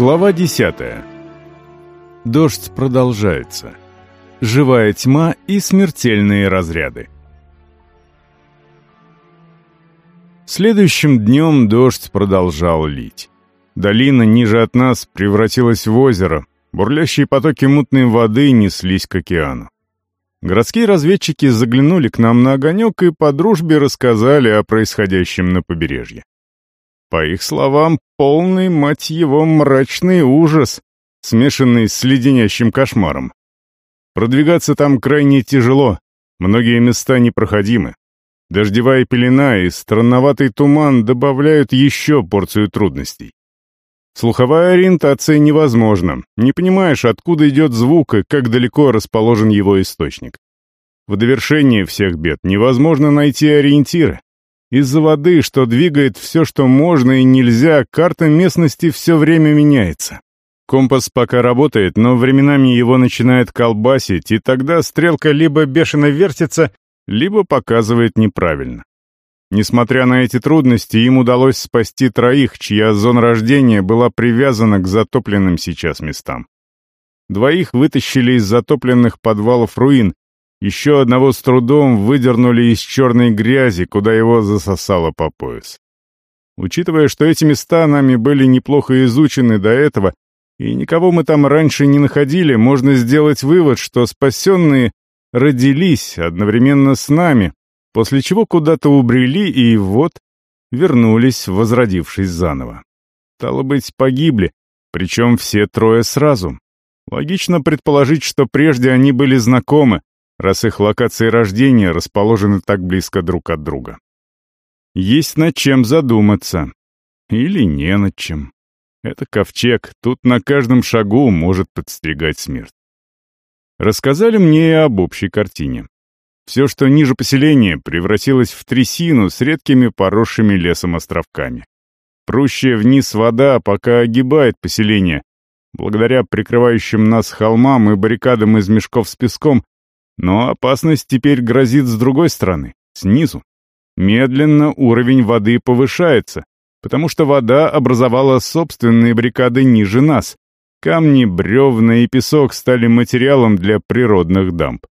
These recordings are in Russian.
Глава 10. Дождь продолжается. Живая тьма и смертельные разряды. Следующим днем дождь продолжал лить. Долина ниже от нас превратилась в озеро, бурлящие потоки мутной воды неслись к океану. Городские разведчики заглянули к нам на огонек и по дружбе рассказали о происходящем на побережье. По их словам, полный, мать его, мрачный ужас, смешанный с леденящим кошмаром. Продвигаться там крайне тяжело, многие места непроходимы. Дождевая пелена и странноватый туман добавляют еще порцию трудностей. Слуховая ориентация невозможна. Не понимаешь, откуда идет звук и как далеко расположен его источник. В довершение всех бед невозможно найти ориентиры. Из-за воды, что двигает все, что можно и нельзя, карта местности все время меняется. Компас пока работает, но временами его начинает колбасить, и тогда стрелка либо бешено вертится, либо показывает неправильно. Несмотря на эти трудности, им удалось спасти троих, чья зона рождения была привязана к затопленным сейчас местам. Двоих вытащили из затопленных подвалов руин, еще одного с трудом выдернули из черной грязи, куда его засосало по пояс. Учитывая, что эти места нами были неплохо изучены до этого, и никого мы там раньше не находили, можно сделать вывод, что спасенные родились одновременно с нами, после чего куда-то убрели и вот вернулись, возродившись заново. Стало быть, погибли, причем все трое сразу. Логично предположить, что прежде они были знакомы, раз их локации рождения расположены так близко друг от друга. Есть над чем задуматься. Или не над чем. Это ковчег, тут на каждом шагу может подстерегать смерть. Рассказали мне об общей картине. Все, что ниже поселения, превратилось в трясину с редкими поросшими лесом островками. Прущая вниз вода пока огибает поселение, благодаря прикрывающим нас холмам и баррикадам из мешков с песком, но опасность теперь грозит с другой стороны, снизу. Медленно уровень воды повышается, потому что вода образовала собственные баррикады ниже нас. Камни, бревна и песок стали материалом для природных дамб.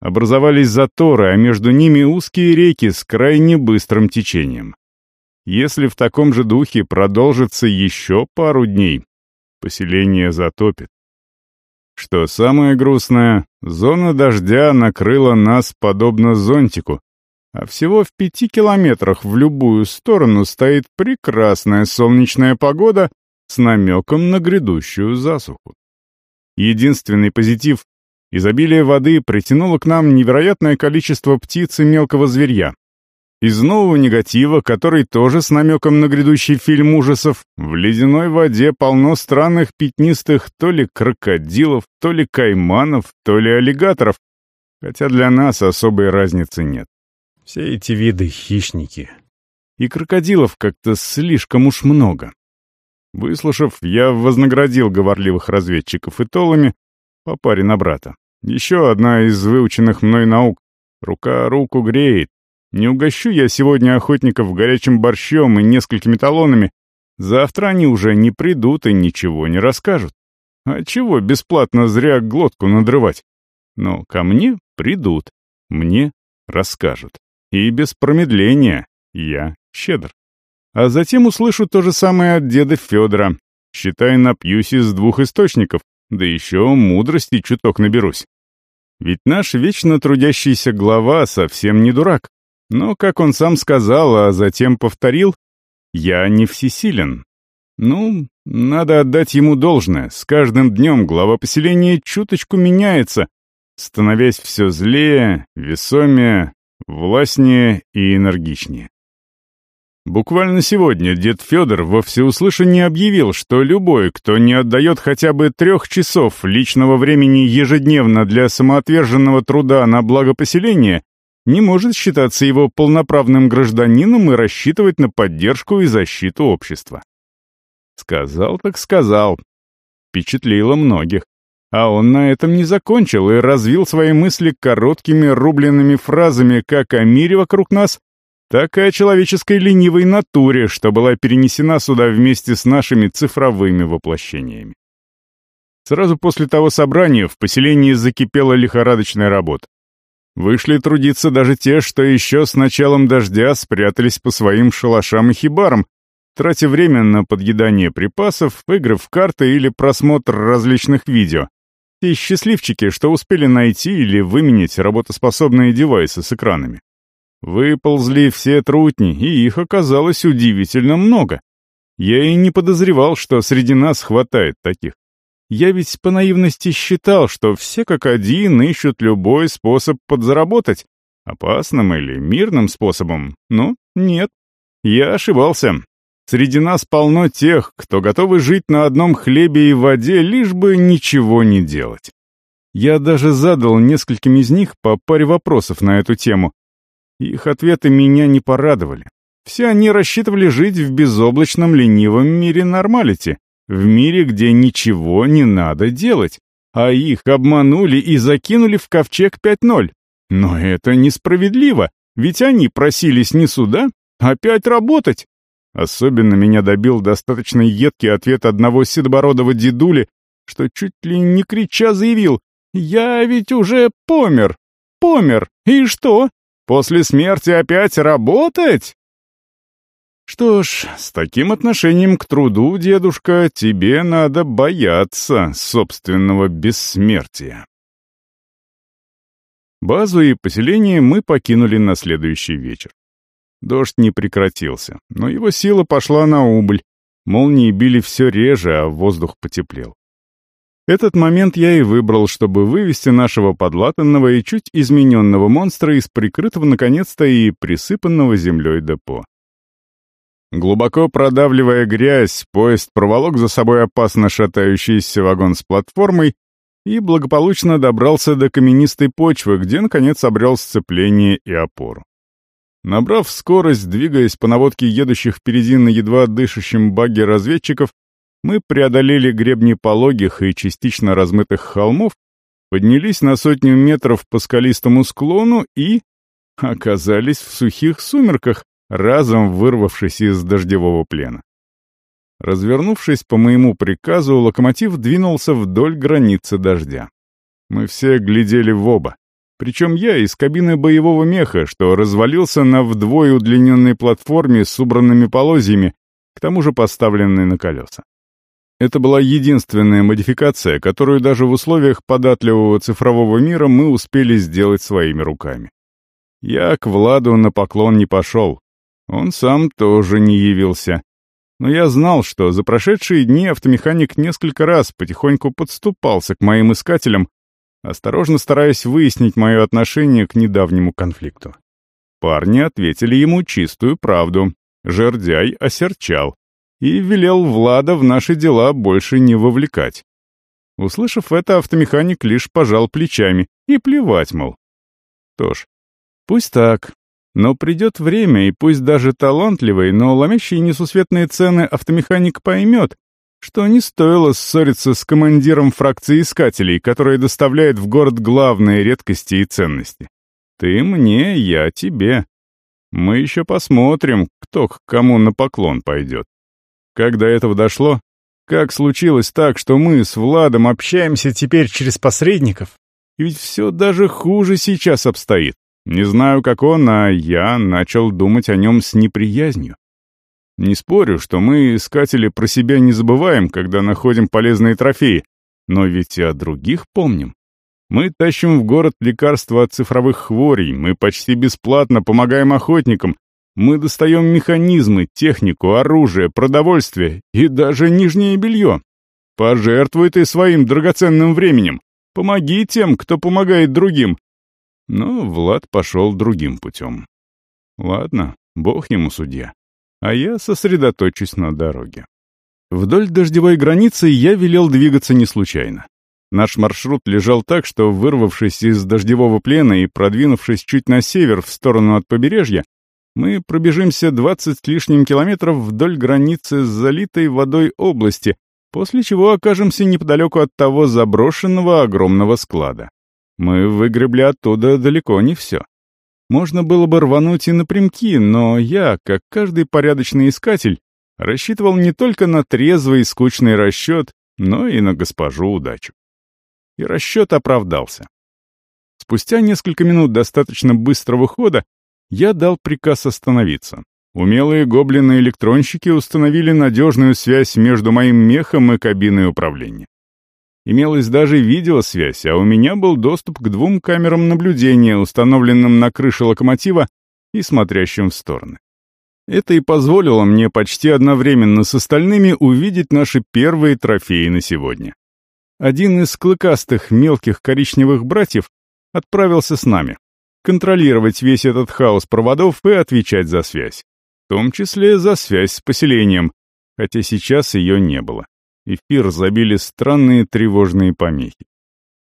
Образовались заторы, а между ними узкие реки с крайне быстрым течением. Если в таком же духе продолжится еще пару дней, поселение затопит. Что самое грустное, зона дождя накрыла нас подобно зонтику, а всего в пяти километрах в любую сторону стоит прекрасная солнечная погода с намеком на грядущую засуху. Единственный позитив — изобилие воды притянуло к нам невероятное количество птиц и мелкого зверья, из нового негатива, который тоже с намеком на грядущий фильм ужасов, в ледяной воде полно странных пятнистых то ли крокодилов, то ли кайманов, то ли аллигаторов, хотя для нас особой разницы нет. Все эти виды — хищники. И крокодилов как-то слишком уж много. Выслушав, я вознаградил говорливых разведчиков и толами по паре на брата. Еще одна из выученных мной наук. Рука руку греет, не угощу я сегодня охотников горячим борщом и несколькими талонами. Завтра они уже не придут и ничего не расскажут. А чего бесплатно зря глотку надрывать? Но ко мне придут, мне расскажут. И без промедления я щедр. А затем услышу то же самое от деда Федора. Считай, напьюсь из двух источников, да еще мудрости чуток наберусь. Ведь наш вечно трудящийся глава совсем не дурак. Но, как он сам сказал, а затем повторил, «Я не всесилен». Ну, надо отдать ему должное. С каждым днем глава поселения чуточку меняется, становясь все злее, весомее, властнее и энергичнее. Буквально сегодня дед Федор во всеуслышание объявил, что любой, кто не отдает хотя бы трех часов личного времени ежедневно для самоотверженного труда на благо поселения, не может считаться его полноправным гражданином и рассчитывать на поддержку и защиту общества. Сказал так сказал. Впечатлило многих. А он на этом не закончил и развил свои мысли короткими рубленными фразами как о мире вокруг нас, так и о человеческой ленивой натуре, что была перенесена сюда вместе с нашими цифровыми воплощениями. Сразу после того собрания в поселении закипела лихорадочная работа. Вышли трудиться даже те, что еще с началом дождя спрятались по своим шалашам и хибарам, тратя время на подъедание припасов, игры в карты или просмотр различных видео. И счастливчики, что успели найти или выменить работоспособные девайсы с экранами. Выползли все трутни, и их оказалось удивительно много. Я и не подозревал, что среди нас хватает таких. Я ведь по наивности считал, что все как один ищут любой способ подзаработать, опасным или мирным способом. Но нет, я ошибался. Среди нас полно тех, кто готовы жить на одном хлебе и воде, лишь бы ничего не делать. Я даже задал нескольким из них по паре вопросов на эту тему. Их ответы меня не порадовали. Все они рассчитывали жить в безоблачном ленивом мире нормалити, в мире, где ничего не надо делать, а их обманули и закинули в ковчег 5.0. Но это несправедливо, ведь они просились не сюда, а опять работать. Особенно меня добил достаточно едкий ответ одного седобородого дедули, что чуть ли не крича заявил «Я ведь уже помер! Помер! И что? После смерти опять работать?» «Что ж, с таким отношением к труду, дедушка, тебе надо бояться собственного бессмертия». Базу и поселение мы покинули на следующий вечер. Дождь не прекратился, но его сила пошла на убыль. Молнии били все реже, а воздух потеплел. Этот момент я и выбрал, чтобы вывести нашего подлатанного и чуть измененного монстра из прикрытого наконец-то и присыпанного землей депо. Глубоко продавливая грязь, поезд проволок за собой опасно шатающийся вагон с платформой и благополучно добрался до каменистой почвы, где, наконец, обрел сцепление и опору. Набрав скорость, двигаясь по наводке едущих впереди на едва дышащем баге разведчиков, мы преодолели гребни пологих и частично размытых холмов, поднялись на сотню метров по скалистому склону и оказались в сухих сумерках, разом вырвавшись из дождевого плена. Развернувшись по моему приказу, локомотив двинулся вдоль границы дождя. Мы все глядели в оба. Причем я из кабины боевого меха, что развалился на вдвое удлиненной платформе с убранными полозьями, к тому же поставленной на колеса. Это была единственная модификация, которую даже в условиях податливого цифрового мира мы успели сделать своими руками. Я к Владу на поклон не пошел, он сам тоже не явился. Но я знал, что за прошедшие дни автомеханик несколько раз потихоньку подступался к моим искателям, осторожно стараясь выяснить мое отношение к недавнему конфликту. Парни ответили ему чистую правду. Жердяй осерчал и велел Влада в наши дела больше не вовлекать. Услышав это, автомеханик лишь пожал плечами и плевать, мол. Что пусть так, но придет время, и пусть даже талантливый, но ломящий несусветные цены автомеханик поймет, что не стоило ссориться с командиром фракции искателей, который доставляет в город главные редкости и ценности. Ты мне, я тебе. Мы еще посмотрим, кто к кому на поклон пойдет. Как до этого дошло? Как случилось так, что мы с Владом общаемся теперь через посредников? И ведь все даже хуже сейчас обстоит. Не знаю, как он, а я начал думать о нем с неприязнью. Не спорю, что мы, искатели, про себя не забываем, когда находим полезные трофеи, но ведь и о других помним. Мы тащим в город лекарства от цифровых хворей, мы почти бесплатно помогаем охотникам, мы достаем механизмы, технику, оружие, продовольствие и даже нижнее белье. Пожертвуй ты своим драгоценным временем. Помоги тем, кто помогает другим, но Влад пошел другим путем. Ладно, бог ему судья. А я сосредоточусь на дороге. Вдоль дождевой границы я велел двигаться не случайно. Наш маршрут лежал так, что, вырвавшись из дождевого плена и продвинувшись чуть на север в сторону от побережья, мы пробежимся 20 с лишним километров вдоль границы с залитой водой области, после чего окажемся неподалеку от того заброшенного огромного склада. Мы выгребли оттуда далеко не все. Можно было бы рвануть и напрямки, но я, как каждый порядочный искатель, рассчитывал не только на трезвый и скучный расчет, но и на госпожу удачу. И расчет оправдался. Спустя несколько минут достаточно быстрого хода я дал приказ остановиться. Умелые гоблины-электронщики установили надежную связь между моим мехом и кабиной управления. Имелась даже видеосвязь, а у меня был доступ к двум камерам наблюдения, установленным на крыше локомотива и смотрящим в стороны. Это и позволило мне почти одновременно с остальными увидеть наши первые трофеи на сегодня. Один из клыкастых мелких коричневых братьев отправился с нами, контролировать весь этот хаос проводов и отвечать за связь в том числе за связь с поселением, хотя сейчас ее не было. Эфир забили странные тревожные помехи.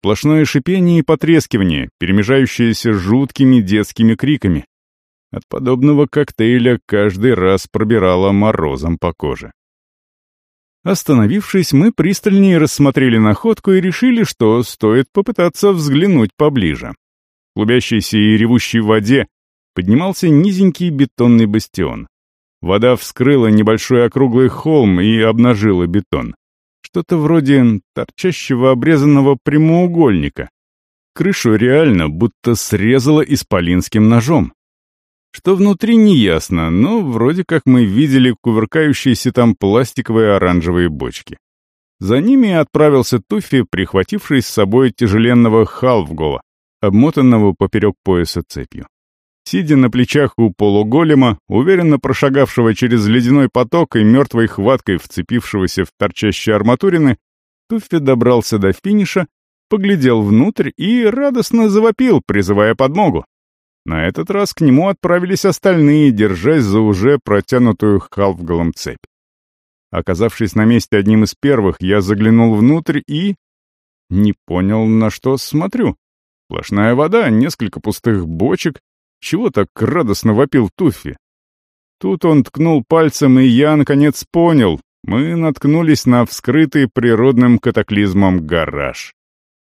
Сплошное шипение и потрескивание, перемежающееся жуткими детскими криками. От подобного коктейля каждый раз пробирало морозом по коже. Остановившись, мы пристальнее рассмотрели находку и решили, что стоит попытаться взглянуть поближе. В клубящейся и ревущей воде поднимался низенький бетонный бастион. Вода вскрыла небольшой округлый холм и обнажила бетон. Что-то вроде торчащего обрезанного прямоугольника. Крышу реально будто срезала исполинским ножом. Что внутри неясно, но вроде как мы видели кувыркающиеся там пластиковые оранжевые бочки. За ними отправился Туфи, прихвативший с собой тяжеленного халвгола, обмотанного поперек пояса цепью. Сидя на плечах у полуголема, уверенно прошагавшего через ледяной поток и мертвой хваткой вцепившегося в торчащие арматурины, Туффи добрался до финиша, поглядел внутрь и радостно завопил, призывая подмогу. На этот раз к нему отправились остальные, держась за уже протянутую халфголом цепь. Оказавшись на месте одним из первых, я заглянул внутрь и... Не понял, на что смотрю. Сплошная вода, несколько пустых бочек, чего так радостно вопил Туффи? Тут он ткнул пальцем, и я, наконец, понял. Мы наткнулись на вскрытый природным катаклизмом гараж.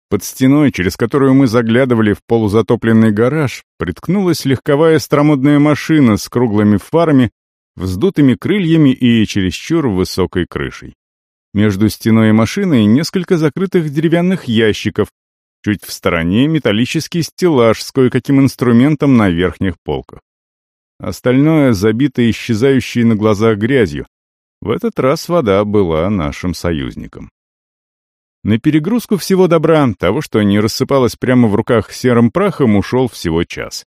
Под стеной, через которую мы заглядывали в полузатопленный гараж, приткнулась легковая стромодная машина с круглыми фарами, вздутыми крыльями и чересчур высокой крышей. Между стеной и машиной несколько закрытых деревянных ящиков, Чуть в стороне металлический стеллаж с кое-каким инструментом на верхних полках. Остальное забито исчезающей на глазах грязью. В этот раз вода была нашим союзником. На перегрузку всего добра, того, что не рассыпалось прямо в руках серым прахом, ушел всего час.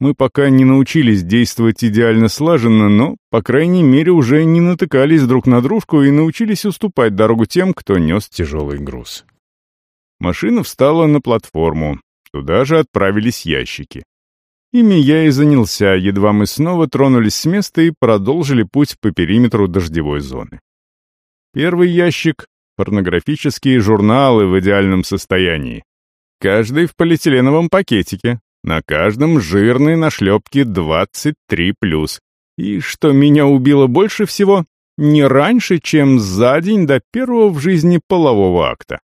Мы пока не научились действовать идеально слаженно, но, по крайней мере, уже не натыкались друг на дружку и научились уступать дорогу тем, кто нес тяжелый груз. Машина встала на платформу. Туда же отправились ящики. Ими я и занялся, едва мы снова тронулись с места и продолжили путь по периметру дождевой зоны. Первый ящик — порнографические журналы в идеальном состоянии. Каждый в полиэтиленовом пакетике, на каждом жирные нашлепки 23+. И что меня убило больше всего, не раньше, чем за день до первого в жизни полового акта.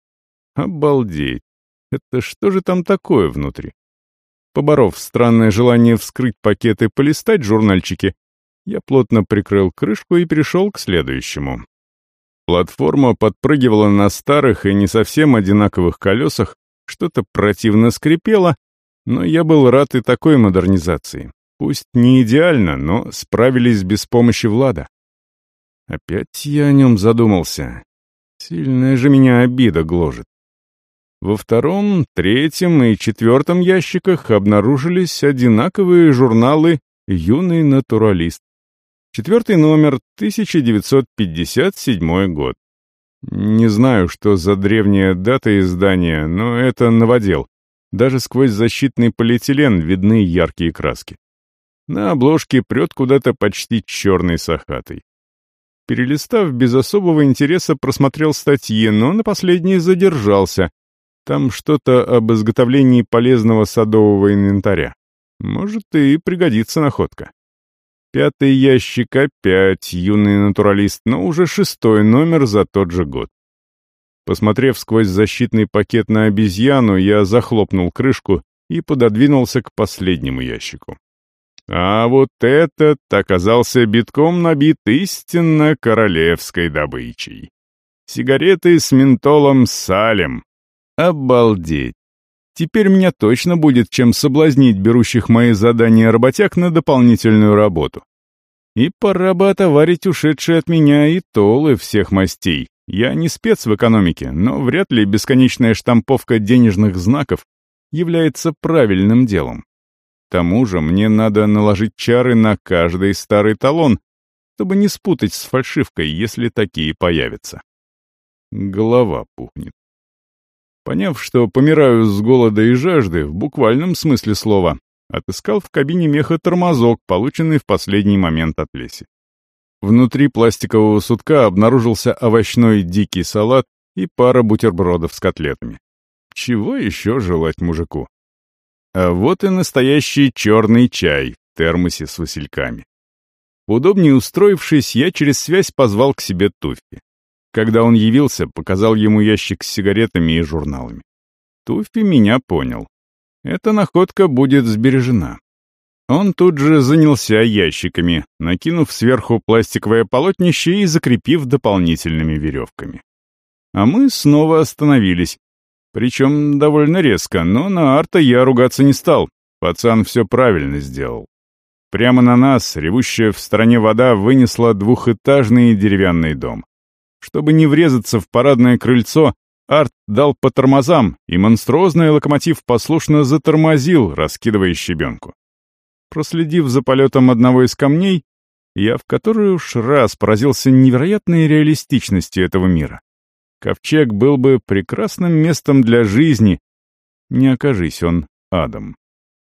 Обалдеть! Это что же там такое внутри? Поборов странное желание вскрыть пакет и полистать журнальчики, я плотно прикрыл крышку и перешел к следующему. Платформа подпрыгивала на старых и не совсем одинаковых колесах, что-то противно скрипело, но я был рад и такой модернизации. Пусть не идеально, но справились без помощи Влада. Опять я о нем задумался. Сильная же меня обида гложет. Во втором, третьем и четвертом ящиках обнаружились одинаковые журналы «Юный натуралист». Четвертый номер, 1957 год. Не знаю, что за древняя дата издания, но это новодел. Даже сквозь защитный полиэтилен видны яркие краски. На обложке прет куда-то почти черной сахатой. Перелистав, без особого интереса просмотрел статьи, но на последней задержался, там что-то об изготовлении полезного садового инвентаря. Может, и пригодится находка. Пятый ящик опять юный натуралист, но уже шестой номер за тот же год. Посмотрев сквозь защитный пакет на обезьяну, я захлопнул крышку и пододвинулся к последнему ящику. А вот этот оказался битком набит истинно королевской добычей. Сигареты с ментолом салем. Обалдеть! Теперь меня точно будет чем соблазнить берущих мои задания работяг на дополнительную работу. И пора бы отоварить ушедшие от меня и толы всех мастей. Я не спец в экономике, но вряд ли бесконечная штамповка денежных знаков является правильным делом. К тому же мне надо наложить чары на каждый старый талон, чтобы не спутать с фальшивкой, если такие появятся. Голова пухнет. Поняв, что помираю с голода и жажды, в буквальном смысле слова, отыскал в кабине меха тормозок, полученный в последний момент от Леси. Внутри пластикового сутка обнаружился овощной дикий салат и пара бутербродов с котлетами. Чего еще желать мужику? А вот и настоящий черный чай в термосе с васильками. Удобнее устроившись, я через связь позвал к себе Туффи. Когда он явился, показал ему ящик с сигаретами и журналами. Туффи меня понял. Эта находка будет сбережена. Он тут же занялся ящиками, накинув сверху пластиковое полотнище и закрепив дополнительными веревками. А мы снова остановились. Причем довольно резко, но на Арта я ругаться не стал. Пацан все правильно сделал. Прямо на нас, ревущая в стороне вода, вынесла двухэтажный деревянный дом. Чтобы не врезаться в парадное крыльцо, Арт дал по тормозам, и монструозный локомотив послушно затормозил, раскидывая щебенку. Проследив за полетом одного из камней, я в который уж раз поразился невероятной реалистичности этого мира. Ковчег был бы прекрасным местом для жизни, не окажись он адом.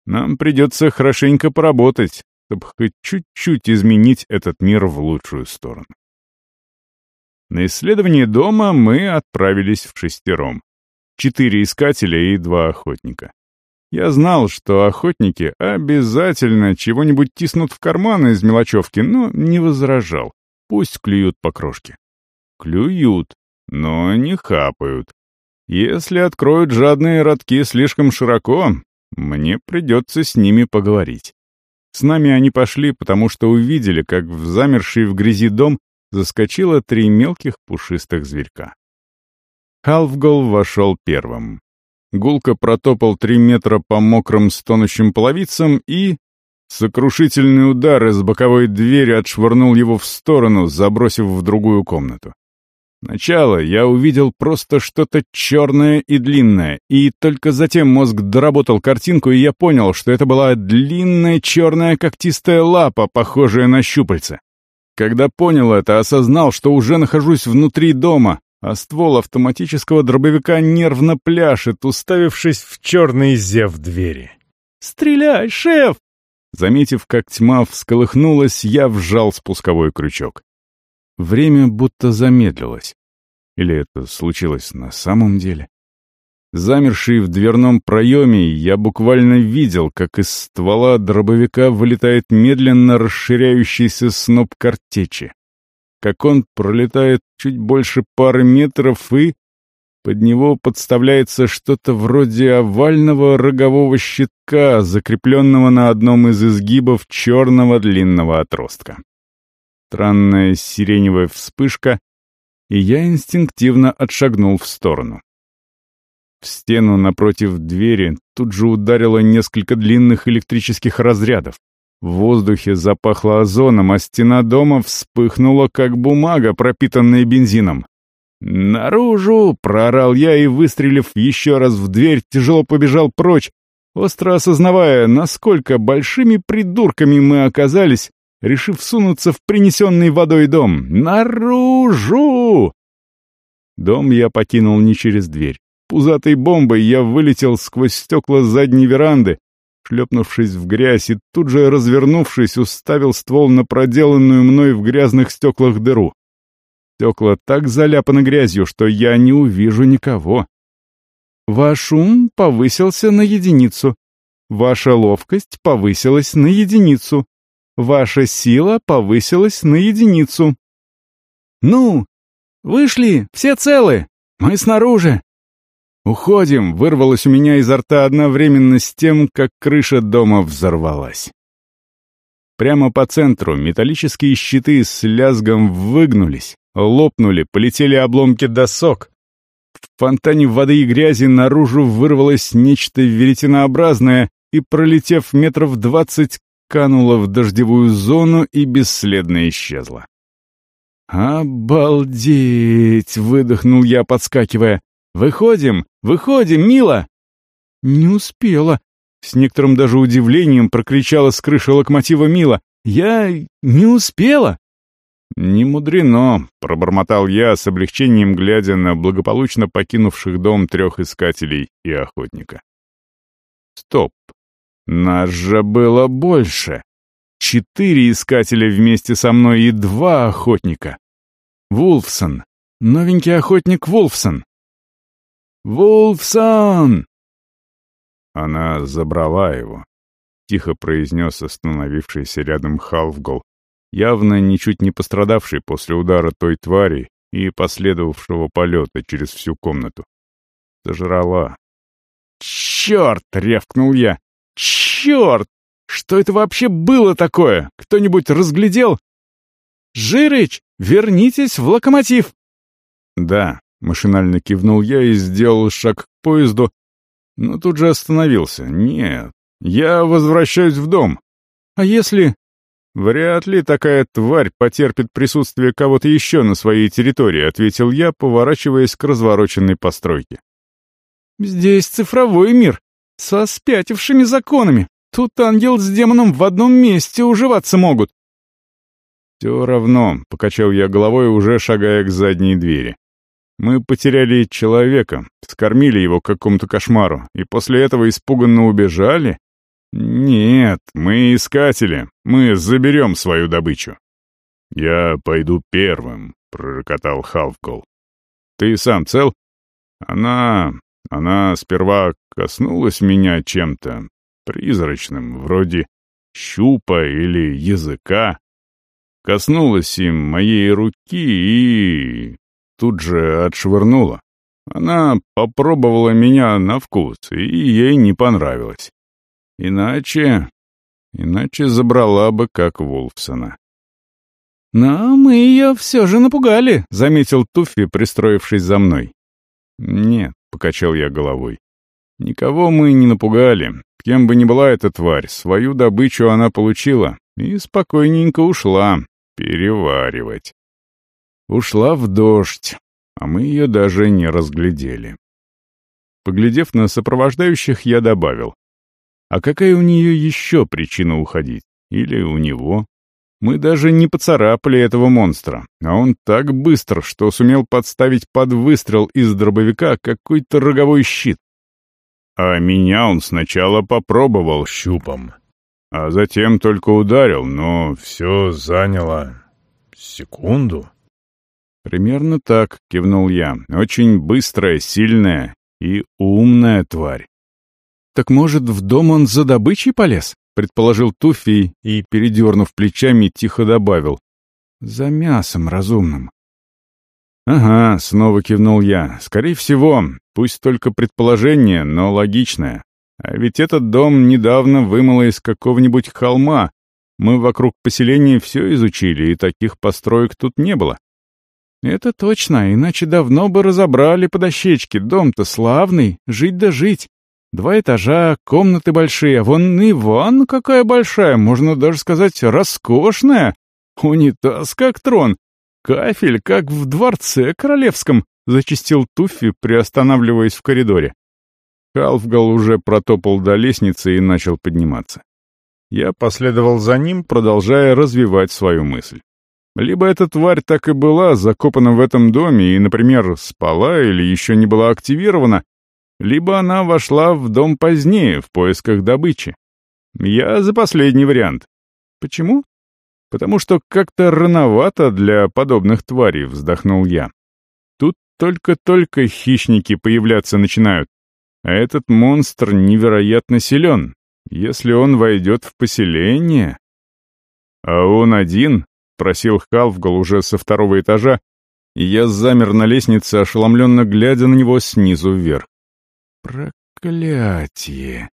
Нам придется хорошенько поработать, чтобы хоть чуть-чуть изменить этот мир в лучшую сторону. На исследование дома мы отправились в шестером. Четыре искателя и два охотника. Я знал, что охотники обязательно чего-нибудь тиснут в карманы из мелочевки, но не возражал. Пусть клюют по крошке. Клюют, но не хапают. Если откроют жадные ротки слишком широко, мне придется с ними поговорить. С нами они пошли, потому что увидели, как в замерший в грязи дом заскочило три мелких пушистых зверька. Халфгол вошел первым. Гулко протопал три метра по мокрым стонущим половицам и... Сокрушительный удар из боковой двери отшвырнул его в сторону, забросив в другую комнату. Сначала я увидел просто что-то черное и длинное, и только затем мозг доработал картинку, и я понял, что это была длинная черная когтистая лапа, похожая на щупальце. Когда понял это, осознал, что уже нахожусь внутри дома, а ствол автоматического дробовика нервно пляшет, уставившись в черный зев двери. «Стреляй, шеф!» Заметив, как тьма всколыхнулась, я вжал спусковой крючок. Время будто замедлилось. Или это случилось на самом деле? Замерший в дверном проеме, я буквально видел, как из ствола дробовика вылетает медленно расширяющийся сноп картечи. Как он пролетает чуть больше пары метров и... Под него подставляется что-то вроде овального рогового щитка, закрепленного на одном из изгибов черного длинного отростка. Странная сиреневая вспышка, и я инстинктивно отшагнул в сторону. В стену напротив двери тут же ударило несколько длинных электрических разрядов. В воздухе запахло озоном, а стена дома вспыхнула, как бумага, пропитанная бензином. «Наружу!» — проорал я и, выстрелив еще раз в дверь, тяжело побежал прочь, остро осознавая, насколько большими придурками мы оказались, решив сунуться в принесенный водой дом. «Наружу!» Дом я покинул не через дверь. Пузатой бомбой я вылетел сквозь стекла задней веранды, шлепнувшись в грязь и тут же, развернувшись, уставил ствол на проделанную мной в грязных стеклах дыру. Стекла так заляпаны грязью, что я не увижу никого. Ваш ум повысился на единицу. Ваша ловкость повысилась на единицу. Ваша сила повысилась на единицу. «Ну, вышли, все целы, мы снаружи!» «Уходим!» — вырвалось у меня изо рта одновременно с тем, как крыша дома взорвалась. Прямо по центру металлические щиты с лязгом выгнулись, лопнули, полетели обломки досок. В фонтане воды и грязи наружу вырвалось нечто веретенообразное и, пролетев метров двадцать, кануло в дождевую зону и бесследно исчезло. «Обалдеть!» — выдохнул я, подскакивая. «Выходим! Выходим, мило!» «Не успела!» — с некоторым даже удивлением прокричала с крыши локомотива Мила. «Я не успела!» «Не мудрено», — пробормотал я с облегчением, глядя на благополучно покинувших дом трех искателей и охотника. «Стоп! Нас же было больше!» Четыре искателя вместе со мной и два охотника. Вулфсон. Новенький охотник Вулфсон. «Вулфсон!» Она забрала его, — тихо произнес остановившийся рядом Халфгол, явно ничуть не пострадавший после удара той твари и последовавшего полета через всю комнату. Сожрала. «Черт!» — рявкнул я. «Черт! Что это вообще было такое? Кто-нибудь разглядел? Жирыч, вернитесь в локомотив!» «Да», — машинально кивнул я и сделал шаг к поезду, но тут же остановился. «Нет, я возвращаюсь в дом. А если...» «Вряд ли такая тварь потерпит присутствие кого-то еще на своей территории», — ответил я, поворачиваясь к развороченной постройке. «Здесь цифровой мир, со спятившими законами. Тут ангел с демоном в одном месте уживаться могут. «Все равно», — покачал я головой, уже шагая к задней двери. «Мы потеряли человека, скормили его какому-то кошмару, и после этого испуганно убежали? Нет, мы искатели, мы заберем свою добычу». «Я пойду первым», — пророкотал Халфгол. «Ты сам цел?» «Она... она сперва коснулась меня чем-то, призрачным, вроде щупа или языка. Коснулась им моей руки и... тут же отшвырнула. Она попробовала меня на вкус, и ей не понравилось. Иначе... иначе забрала бы, как Волфсона. «Но мы ее все же напугали», — заметил Туффи, пристроившись за мной. «Нет», — покачал я головой. «Никого мы не напугали. Кем бы ни была эта тварь, свою добычу она получила и спокойненько ушла переваривать. Ушла в дождь, а мы ее даже не разглядели. Поглядев на сопровождающих, я добавил. А какая у нее еще причина уходить? Или у него? Мы даже не поцарапали этого монстра, а он так быстро, что сумел подставить под выстрел из дробовика какой-то роговой щит. А меня он сначала попробовал щупом, а затем только ударил, но все заняло секунду. Примерно так, кивнул я. Очень быстрая, сильная и умная тварь. Так может, в дом он за добычей полез? Предположил Туфи и, передернув плечами, тихо добавил. За мясом разумным. «Ага», — снова кивнул я. «Скорее всего, пусть только предположение, но логичное. А ведь этот дом недавно вымыло из какого-нибудь холма. Мы вокруг поселения все изучили, и таких построек тут не было». «Это точно, иначе давно бы разобрали по дощечке. Дом-то славный, жить да жить. Два этажа, комнаты большие, а вон и ванна какая большая, можно даже сказать, роскошная. Унитаз как трон, «Кафель, как в дворце королевском», — зачистил Туффи, приостанавливаясь в коридоре. Халфгал уже протопал до лестницы и начал подниматься. Я последовал за ним, продолжая развивать свою мысль. Либо эта тварь так и была закопана в этом доме и, например, спала или еще не была активирована, либо она вошла в дом позднее в поисках добычи. Я за последний вариант. Почему? потому что как-то рановато для подобных тварей, вздохнул я. Тут только-только хищники появляться начинают, а этот монстр невероятно силен. Если он войдет в поселение... А он один, просил Халфгал уже со второго этажа, и я замер на лестнице, ошеломленно глядя на него снизу вверх. Проклятие.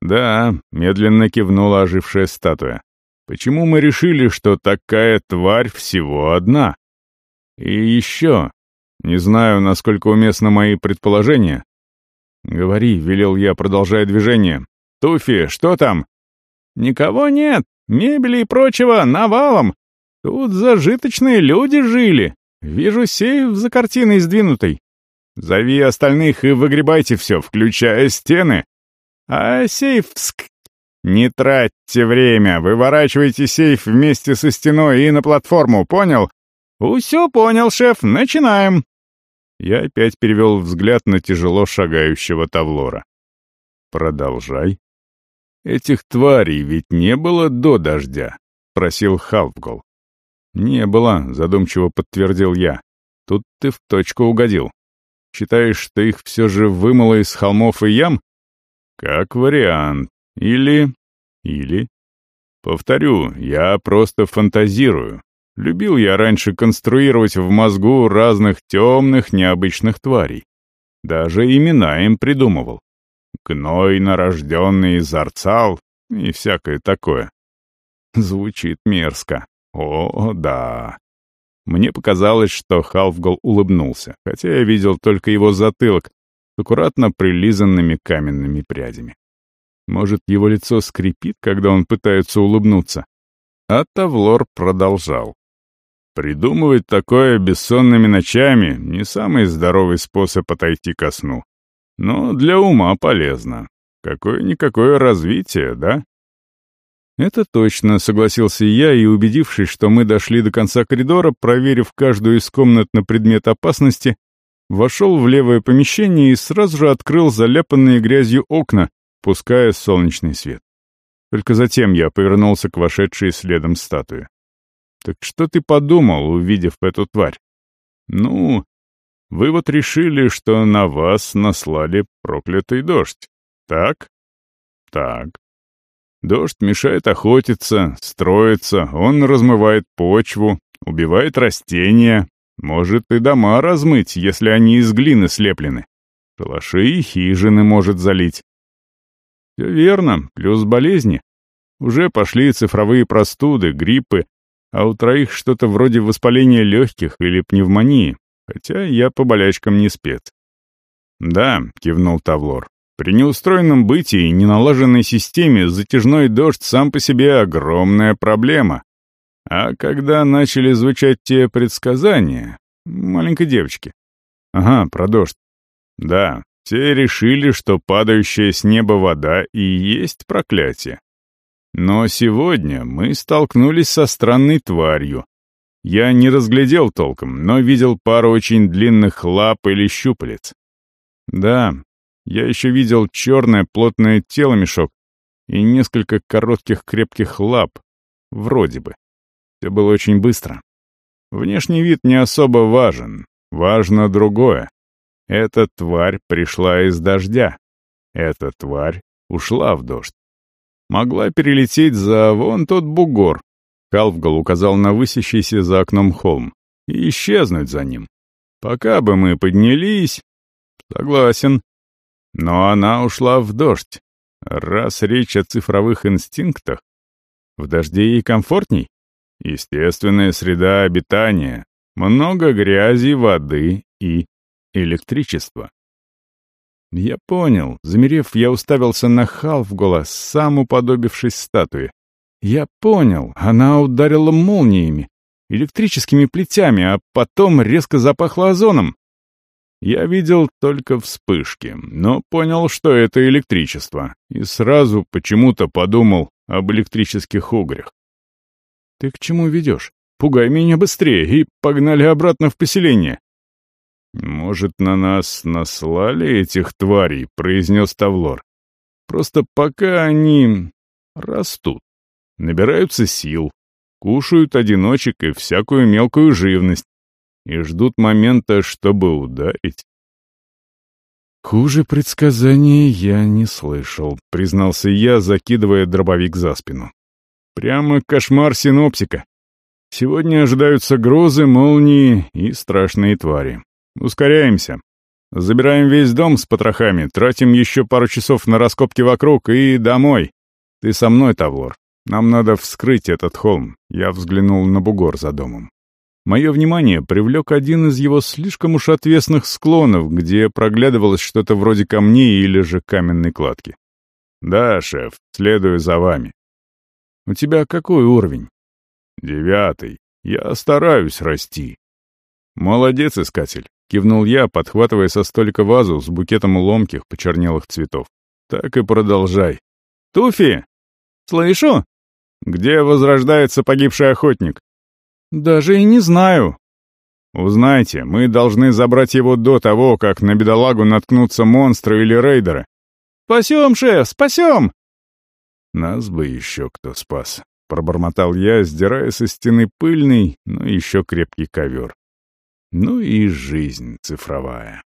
Да, медленно кивнула ожившая статуя. Почему мы решили, что такая тварь всего одна? И еще, не знаю, насколько уместны мои предположения. Говори, велел я, продолжая движение. Туфи, что там? Никого нет, мебели и прочего навалом. Тут зажиточные люди жили. Вижу сейф за картиной сдвинутой. Зови остальных и выгребайте все, включая стены. А сейф... Ск... Не тратьте время, выворачивайте сейф вместе со стеной и на платформу, понял? «Все понял, шеф, начинаем!» Я опять перевел взгляд на тяжело шагающего Тавлора. «Продолжай». «Этих тварей ведь не было до дождя», — просил Халфгол. «Не было», — задумчиво подтвердил я. «Тут ты в точку угодил. Считаешь, что их все же вымыло из холмов и ям?» «Как вариант. Или... или...» «Повторю, я просто фантазирую. Любил я раньше конструировать в мозгу разных темных, необычных тварей. Даже имена им придумывал. Гной, нарожденный Зарцал и всякое такое. Звучит мерзко. О, да. Мне показалось, что Халфгол улыбнулся, хотя я видел только его затылок с аккуратно прилизанными каменными прядями. Может, его лицо скрипит, когда он пытается улыбнуться? А Тавлор продолжал. Придумывать такое бессонными ночами — не самый здоровый способ отойти ко сну. Но для ума полезно. Какое-никакое развитие, да? Это точно, согласился я и, убедившись, что мы дошли до конца коридора, проверив каждую из комнат на предмет опасности, вошел в левое помещение и сразу же открыл заляпанные грязью окна, пуская солнечный свет. Только затем я повернулся к вошедшей следом статуе. Так что ты подумал, увидев эту тварь? Ну, вы вот решили, что на вас наслали проклятый дождь, так? Так. Дождь мешает охотиться, строиться, он размывает почву, убивает растения, может и дома размыть, если они из глины слеплены. Шалаши и хижины может залить. Все верно, плюс болезни. Уже пошли цифровые простуды, гриппы, а у троих что-то вроде воспаления легких или пневмонии, хотя я по болячкам не спец. «Да», — кивнул Тавлор, — «при неустроенном бытии и неналаженной системе затяжной дождь сам по себе огромная проблема. А когда начали звучать те предсказания, маленькой девочки. Ага, про дождь. Да, все решили, что падающая с неба вода и есть проклятие. Но сегодня мы столкнулись со странной тварью. Я не разглядел толком, но видел пару очень длинных лап или щупалец. Да, я еще видел черное плотное тело-мешок и несколько коротких крепких лап, вроде бы. Все было очень быстро. Внешний вид не особо важен, важно другое. Эта тварь пришла из дождя. Эта тварь ушла в дождь могла перелететь за вон тот бугор, Халфгал указал на высящийся за окном холм, и исчезнуть за ним. Пока бы мы поднялись... Согласен. Но она ушла в дождь. Раз речь о цифровых инстинктах, в дожде ей комфортней. Естественная среда обитания, много грязи, воды и электричества. Я понял. Замерев, я уставился на Халфгола, сам уподобившись статуе. Я понял. Она ударила молниями, электрическими плетями, а потом резко запахла озоном. Я видел только вспышки, но понял, что это электричество, и сразу почему-то подумал об электрических угрях. «Ты к чему ведешь? Пугай меня быстрее, и погнали обратно в поселение!» «Может, на нас наслали этих тварей?» — произнес Тавлор. «Просто пока они растут, набираются сил, кушают одиночек и всякую мелкую живность и ждут момента, чтобы ударить». «Хуже предсказания я не слышал», — признался я, закидывая дробовик за спину. «Прямо кошмар синоптика. Сегодня ожидаются грозы, молнии и страшные твари. Ускоряемся. Забираем весь дом с потрохами, тратим еще пару часов на раскопки вокруг и домой. Ты со мной, Тавлор. Нам надо вскрыть этот холм. Я взглянул на бугор за домом. Мое внимание привлек один из его слишком уж отвесных склонов, где проглядывалось что-то вроде камней или же каменной кладки. «Да, шеф, следую за вами». «У тебя какой уровень?» «Девятый. Я стараюсь расти». «Молодец, искатель. Кивнул я, подхватывая со столика вазу с букетом ломких, почернелых цветов. Так и продолжай. «Туфи! Слышу? Где возрождается погибший охотник?» «Даже и не знаю». «Узнайте, мы должны забрать его до того, как на бедолагу наткнутся монстры или рейдеры». «Спасем, шеф, спасем!» «Нас бы еще кто спас», — пробормотал я, сдирая со стены пыльный, но еще крепкий ковер. Ну и жизнь цифровая.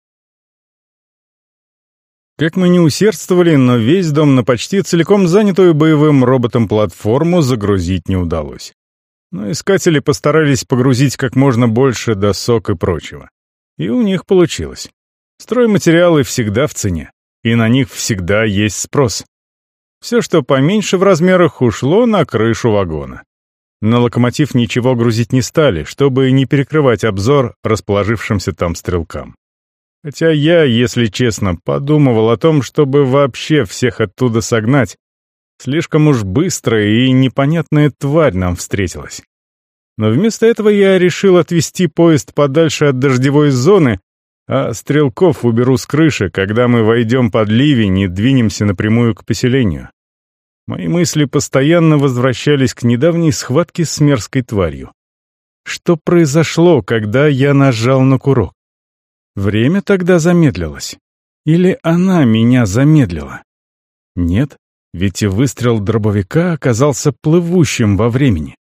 Как мы не усердствовали, но весь дом на почти целиком занятую боевым роботом платформу загрузить не удалось. Но искатели постарались погрузить как можно больше досок и прочего. И у них получилось. Стройматериалы всегда в цене, и на них всегда есть спрос. Все, что поменьше в размерах, ушло на крышу вагона. На локомотив ничего грузить не стали, чтобы не перекрывать обзор расположившимся там стрелкам. Хотя я, если честно, подумывал о том, чтобы вообще всех оттуда согнать. Слишком уж быстрая и непонятная тварь нам встретилась. Но вместо этого я решил отвести поезд подальше от дождевой зоны, а стрелков уберу с крыши, когда мы войдем под ливень и двинемся напрямую к поселению. Мои мысли постоянно возвращались к недавней схватке с мерзкой тварью. Что произошло, когда я нажал на курок? Время тогда замедлилось. Или она меня замедлила? Нет, ведь и выстрел дробовика оказался плывущим во времени.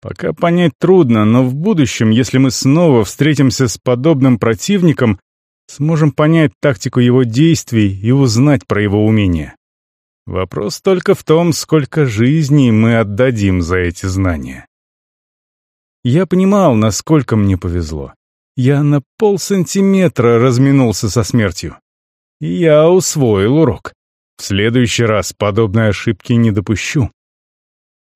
Пока понять трудно, но в будущем, если мы снова встретимся с подобным противником, сможем понять тактику его действий и узнать про его умения. Вопрос только в том, сколько жизней мы отдадим за эти знания. Я понимал, насколько мне повезло. Я на полсантиметра разминулся со смертью. Я усвоил урок. В следующий раз подобной ошибки не допущу.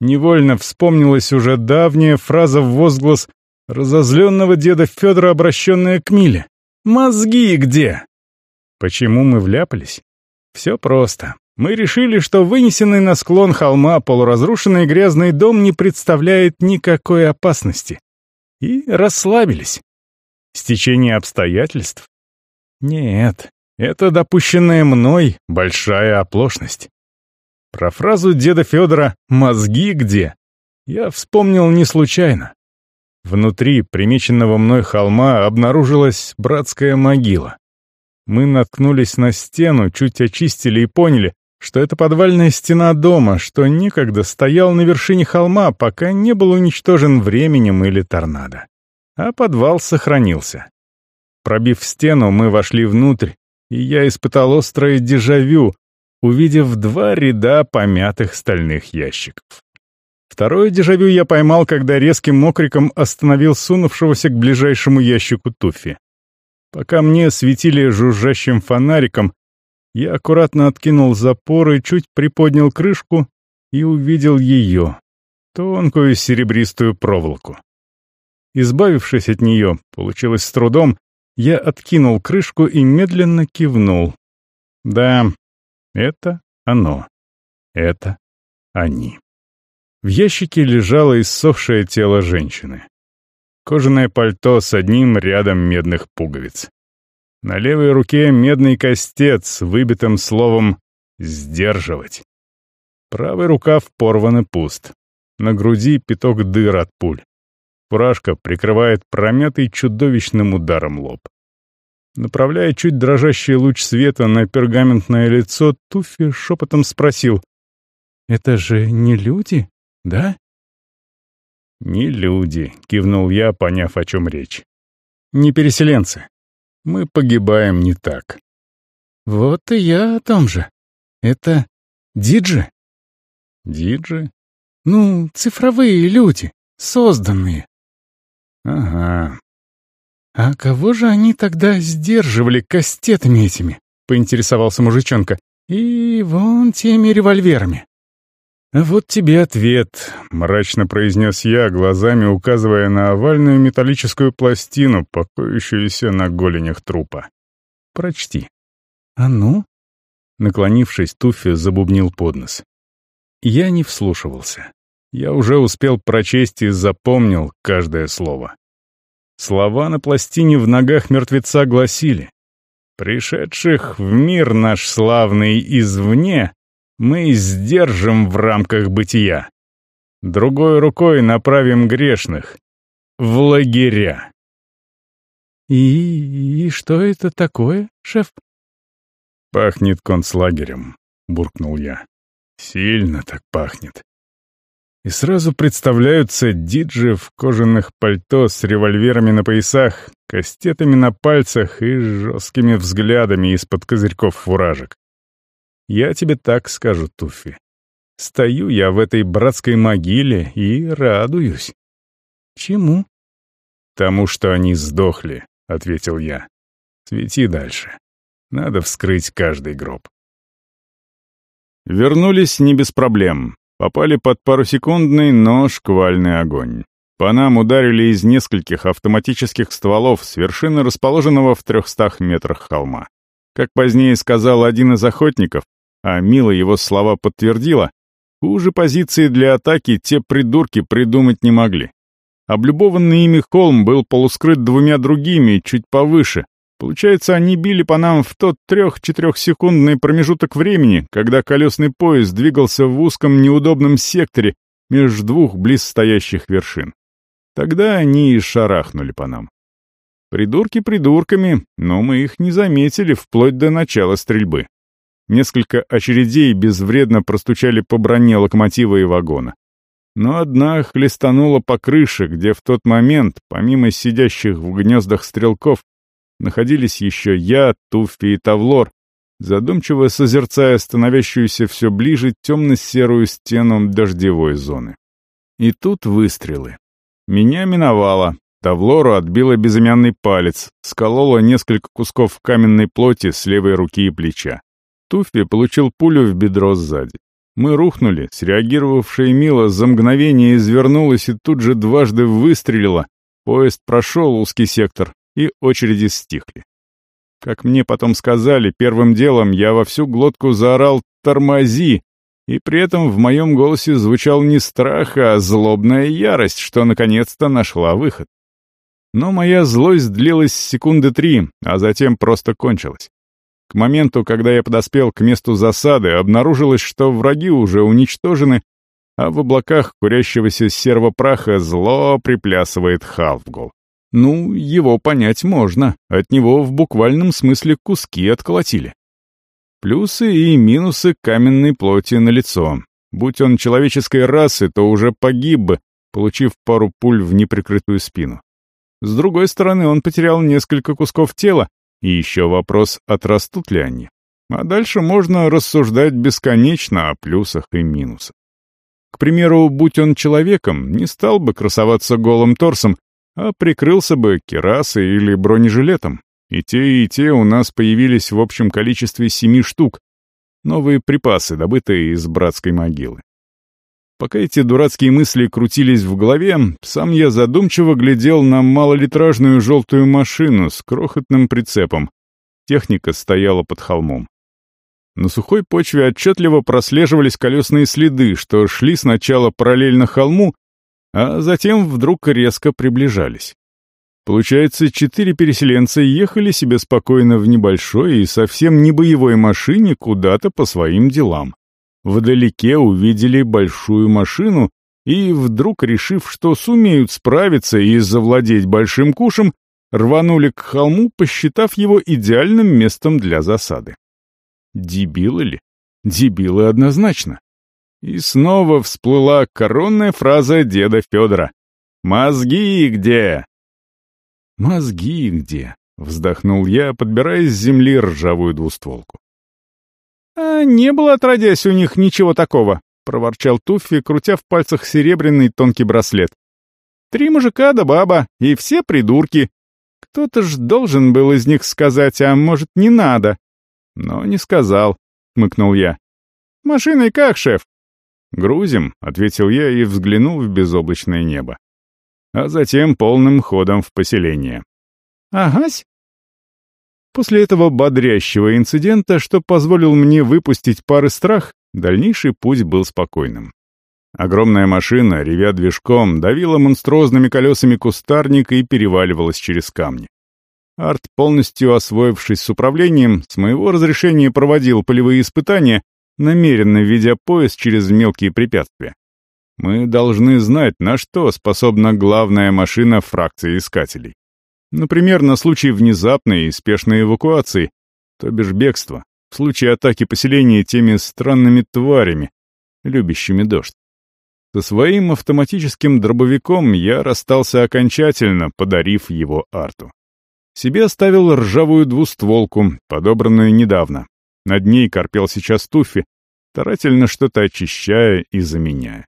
Невольно вспомнилась уже давняя фраза в возглас разозленного деда Федора, обращенная к Миле. «Мозги где?» Почему мы вляпались? Все просто. Мы решили, что вынесенный на склон холма полуразрушенный грязный дом не представляет никакой опасности. И расслабились. Стечение обстоятельств? Нет, это допущенная мной большая оплошность. Про фразу деда Федора «мозги где?» я вспомнил не случайно. Внутри примеченного мной холма обнаружилась братская могила. Мы наткнулись на стену, чуть очистили и поняли, что это подвальная стена дома, что некогда стоял на вершине холма, пока не был уничтожен временем или торнадо. А подвал сохранился. Пробив стену, мы вошли внутрь, и я испытал острое дежавю, увидев два ряда помятых стальных ящиков. Второе дежавю я поймал, когда резким мокриком остановил сунувшегося к ближайшему ящику туфи. Пока мне светили жужжащим фонариком, я аккуратно откинул запоры, чуть приподнял крышку и увидел ее, тонкую серебристую проволоку. Избавившись от нее, получилось с трудом, я откинул крышку и медленно кивнул. Да, это оно. Это они. В ящике лежало иссохшее тело женщины. Кожаное пальто с одним рядом медных пуговиц. На левой руке медный костец с выбитым словом «сдерживать». Правый рукав порван и пуст. На груди пяток дыр от пуль. Фуражка прикрывает промятый чудовищным ударом лоб. Направляя чуть дрожащий луч света на пергаментное лицо, Туфи шепотом спросил. «Это же не люди, да?» «Не люди», — кивнул я, поняв, о чем речь. «Не переселенцы мы погибаем не так. Вот и я о том же. Это диджи? Диджи? Ну, цифровые люди, созданные. Ага. «А кого же они тогда сдерживали кастетами этими?» — поинтересовался мужичонка. «И вон теми револьверами». «А вот тебе ответ», — мрачно произнес я, глазами указывая на овальную металлическую пластину, покоящуюся на голенях трупа. «Прочти». «А ну?» Наклонившись, Туффи забубнил под нос. Я не вслушивался. Я уже успел прочесть и запомнил каждое слово. Слова на пластине в ногах мертвеца гласили «Пришедших в мир наш славный извне мы сдержим в рамках бытия. Другой рукой направим грешных в лагеря». «И, и что это такое, шеф?» «Пахнет концлагерем», — буркнул я. «Сильно так пахнет». И сразу представляются диджи в кожаных пальто с револьверами на поясах, кастетами на пальцах и жесткими взглядами из-под козырьков фуражек. Я тебе так скажу, Туффи. Стою я в этой братской могиле и радуюсь. Чему? Тому, что они сдохли, — ответил я. Свети дальше. Надо вскрыть каждый гроб. Вернулись не без проблем. Попали под парусекундный, но шквальный огонь. По нам ударили из нескольких автоматических стволов с вершины расположенного в трехстах метрах холма. Как позднее сказал один из охотников, а Мила его слова подтвердила, хуже позиции для атаки те придурки придумать не могли. Облюбованный ими холм был полускрыт двумя другими, чуть повыше, Получается, они били по нам в тот трех-четырехсекундный промежуток времени, когда колесный поезд двигался в узком неудобном секторе между двух близстоящих вершин. Тогда они и шарахнули по нам. Придурки придурками, но мы их не заметили вплоть до начала стрельбы. Несколько очередей безвредно простучали по броне локомотива и вагона. Но одна хлестанула по крыше, где в тот момент, помимо сидящих в гнездах стрелков, находились еще я, Туффи и Тавлор, задумчиво созерцая становящуюся все ближе темно-серую стену дождевой зоны. И тут выстрелы. Меня миновало. Тавлору отбила безымянный палец, сколола несколько кусков каменной плоти с левой руки и плеча. Туффи получил пулю в бедро сзади. Мы рухнули, среагировавшая Мила за мгновение извернулась и тут же дважды выстрелила. Поезд прошел узкий сектор, и очереди стихли. Как мне потом сказали, первым делом я во всю глотку заорал «тормози», и при этом в моем голосе звучал не страх, а злобная ярость, что наконец-то нашла выход. Но моя злость длилась секунды три, а затем просто кончилась. К моменту, когда я подоспел к месту засады, обнаружилось, что враги уже уничтожены, а в облаках курящегося серого праха зло приплясывает Халфгол. Ну, его понять можно, от него в буквальном смысле куски отколотили. Плюсы и минусы каменной плоти на лицо. Будь он человеческой расы, то уже погиб бы, получив пару пуль в неприкрытую спину. С другой стороны, он потерял несколько кусков тела, и еще вопрос, отрастут ли они. А дальше можно рассуждать бесконечно о плюсах и минусах. К примеру, будь он человеком, не стал бы красоваться голым торсом, а прикрылся бы керасой или бронежилетом. И те, и те у нас появились в общем количестве семи штук. Новые припасы, добытые из братской могилы. Пока эти дурацкие мысли крутились в голове, сам я задумчиво глядел на малолитражную желтую машину с крохотным прицепом. Техника стояла под холмом. На сухой почве отчетливо прослеживались колесные следы, что шли сначала параллельно холму, а затем вдруг резко приближались. Получается, четыре переселенца ехали себе спокойно в небольшой и совсем не боевой машине куда-то по своим делам. Вдалеке увидели большую машину и, вдруг решив, что сумеют справиться и завладеть большим кушем, рванули к холму, посчитав его идеальным местом для засады. Дебилы ли? Дебилы однозначно. И снова всплыла коронная фраза деда Федора. «Мозги где?» «Мозги где?» — вздохнул я, подбирая с земли ржавую двустволку. «А не было, отродясь, у них ничего такого», — проворчал Туффи, крутя в пальцах серебряный тонкий браслет. «Три мужика да баба, и все придурки. Кто-то ж должен был из них сказать, а может, не надо. Но не сказал, хмыкнул я. Машиной как, шеф? «Грузим», — ответил я и взглянул в безоблачное небо. А затем полным ходом в поселение. «Агась?» После этого бодрящего инцидента, что позволил мне выпустить пары страх, дальнейший путь был спокойным. Огромная машина, ревя движком, давила монструозными колесами кустарник и переваливалась через камни. Арт, полностью освоившись с управлением, с моего разрешения проводил полевые испытания, намеренно ведя поезд через мелкие препятствия. Мы должны знать, на что способна главная машина фракции искателей. Например, на случай внезапной и спешной эвакуации, то бишь бегства, в случае атаки поселения теми странными тварями, любящими дождь. Со своим автоматическим дробовиком я расстался окончательно, подарив его арту. Себе оставил ржавую двустволку, подобранную недавно. Над ней корпел сейчас Туффи, старательно что-то очищая и заменяя.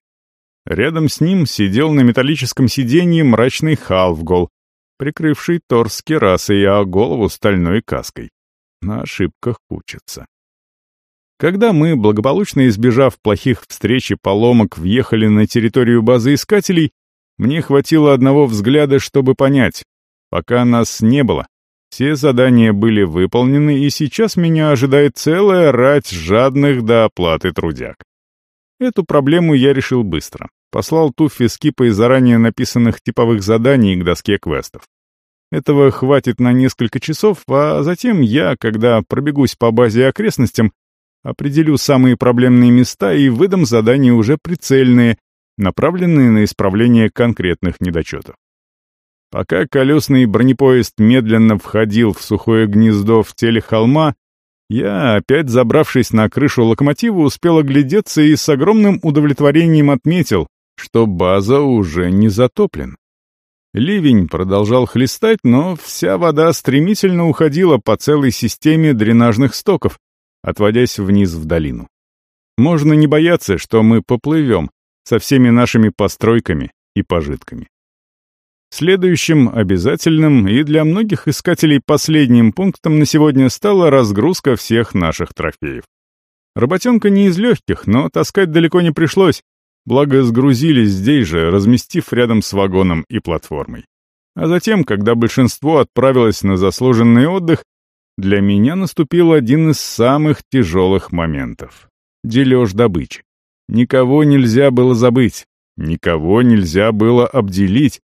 Рядом с ним сидел на металлическом сиденье мрачный Халфгол, прикрывший торс керасой, а голову стальной каской. На ошибках учатся. Когда мы, благополучно избежав плохих встреч и поломок, въехали на территорию базы искателей, мне хватило одного взгляда, чтобы понять. Пока нас не было, все задания были выполнены, и сейчас меня ожидает целая рать жадных до оплаты трудяг. Эту проблему я решил быстро. Послал Туффи с кипой заранее написанных типовых заданий к доске квестов. Этого хватит на несколько часов, а затем я, когда пробегусь по базе и окрестностям, Определю самые проблемные места и выдам задания уже прицельные, направленные на исправление конкретных недочетов. Пока колесный бронепоезд медленно входил в сухое гнездо в теле холма, я, опять забравшись на крышу локомотива, успел оглядеться и с огромным удовлетворением отметил, что база уже не затоплен. Ливень продолжал хлестать, но вся вода стремительно уходила по целой системе дренажных стоков, отводясь вниз в долину. Можно не бояться, что мы поплывем со всеми нашими постройками и пожитками. Следующим обязательным и для многих искателей последним пунктом на сегодня стала разгрузка всех наших трофеев. Работенка не из легких, но таскать далеко не пришлось, благо сгрузились здесь же, разместив рядом с вагоном и платформой. А затем, когда большинство отправилось на заслуженный отдых, для меня наступил один из самых тяжелых моментов. Дележ добычи. Никого нельзя было забыть, никого нельзя было обделить.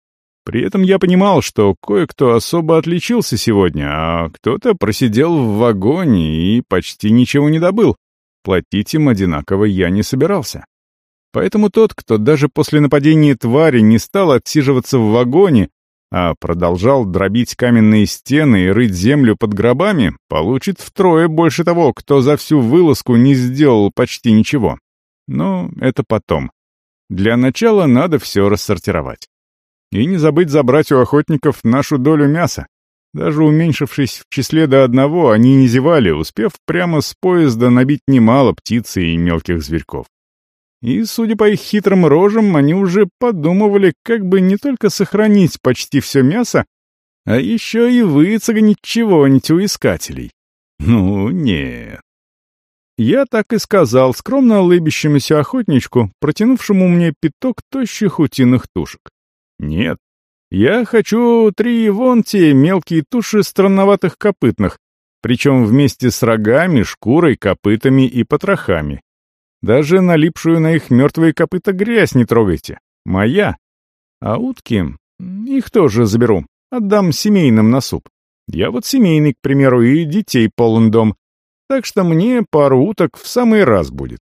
При этом я понимал, что кое-кто особо отличился сегодня, а кто-то просидел в вагоне и почти ничего не добыл. Платить им одинаково я не собирался. Поэтому тот, кто даже после нападения твари не стал отсиживаться в вагоне, а продолжал дробить каменные стены и рыть землю под гробами, получит втрое больше того, кто за всю вылазку не сделал почти ничего. Но это потом. Для начала надо все рассортировать. И не забыть забрать у охотников нашу долю мяса. Даже уменьшившись в числе до одного, они не зевали, успев прямо с поезда набить немало птицы и мелких зверьков. И, судя по их хитрым рожам, они уже подумывали, как бы не только сохранить почти все мясо, а еще и выцегнить чего-нибудь у искателей. Ну, нет. Я так и сказал скромно улыбящемуся охотничку, протянувшему мне пяток тощих утиных тушек. Нет, я хочу три вон те мелкие туши странноватых копытных, причем вместе с рогами, шкурой, копытами и потрохами, даже налипшую на их мертвые копыта грязь не трогайте. Моя. А утки... Их тоже заберу. Отдам семейным на суп. Я вот семейный, к примеру, и детей полон дом. Так что мне пару уток в самый раз будет.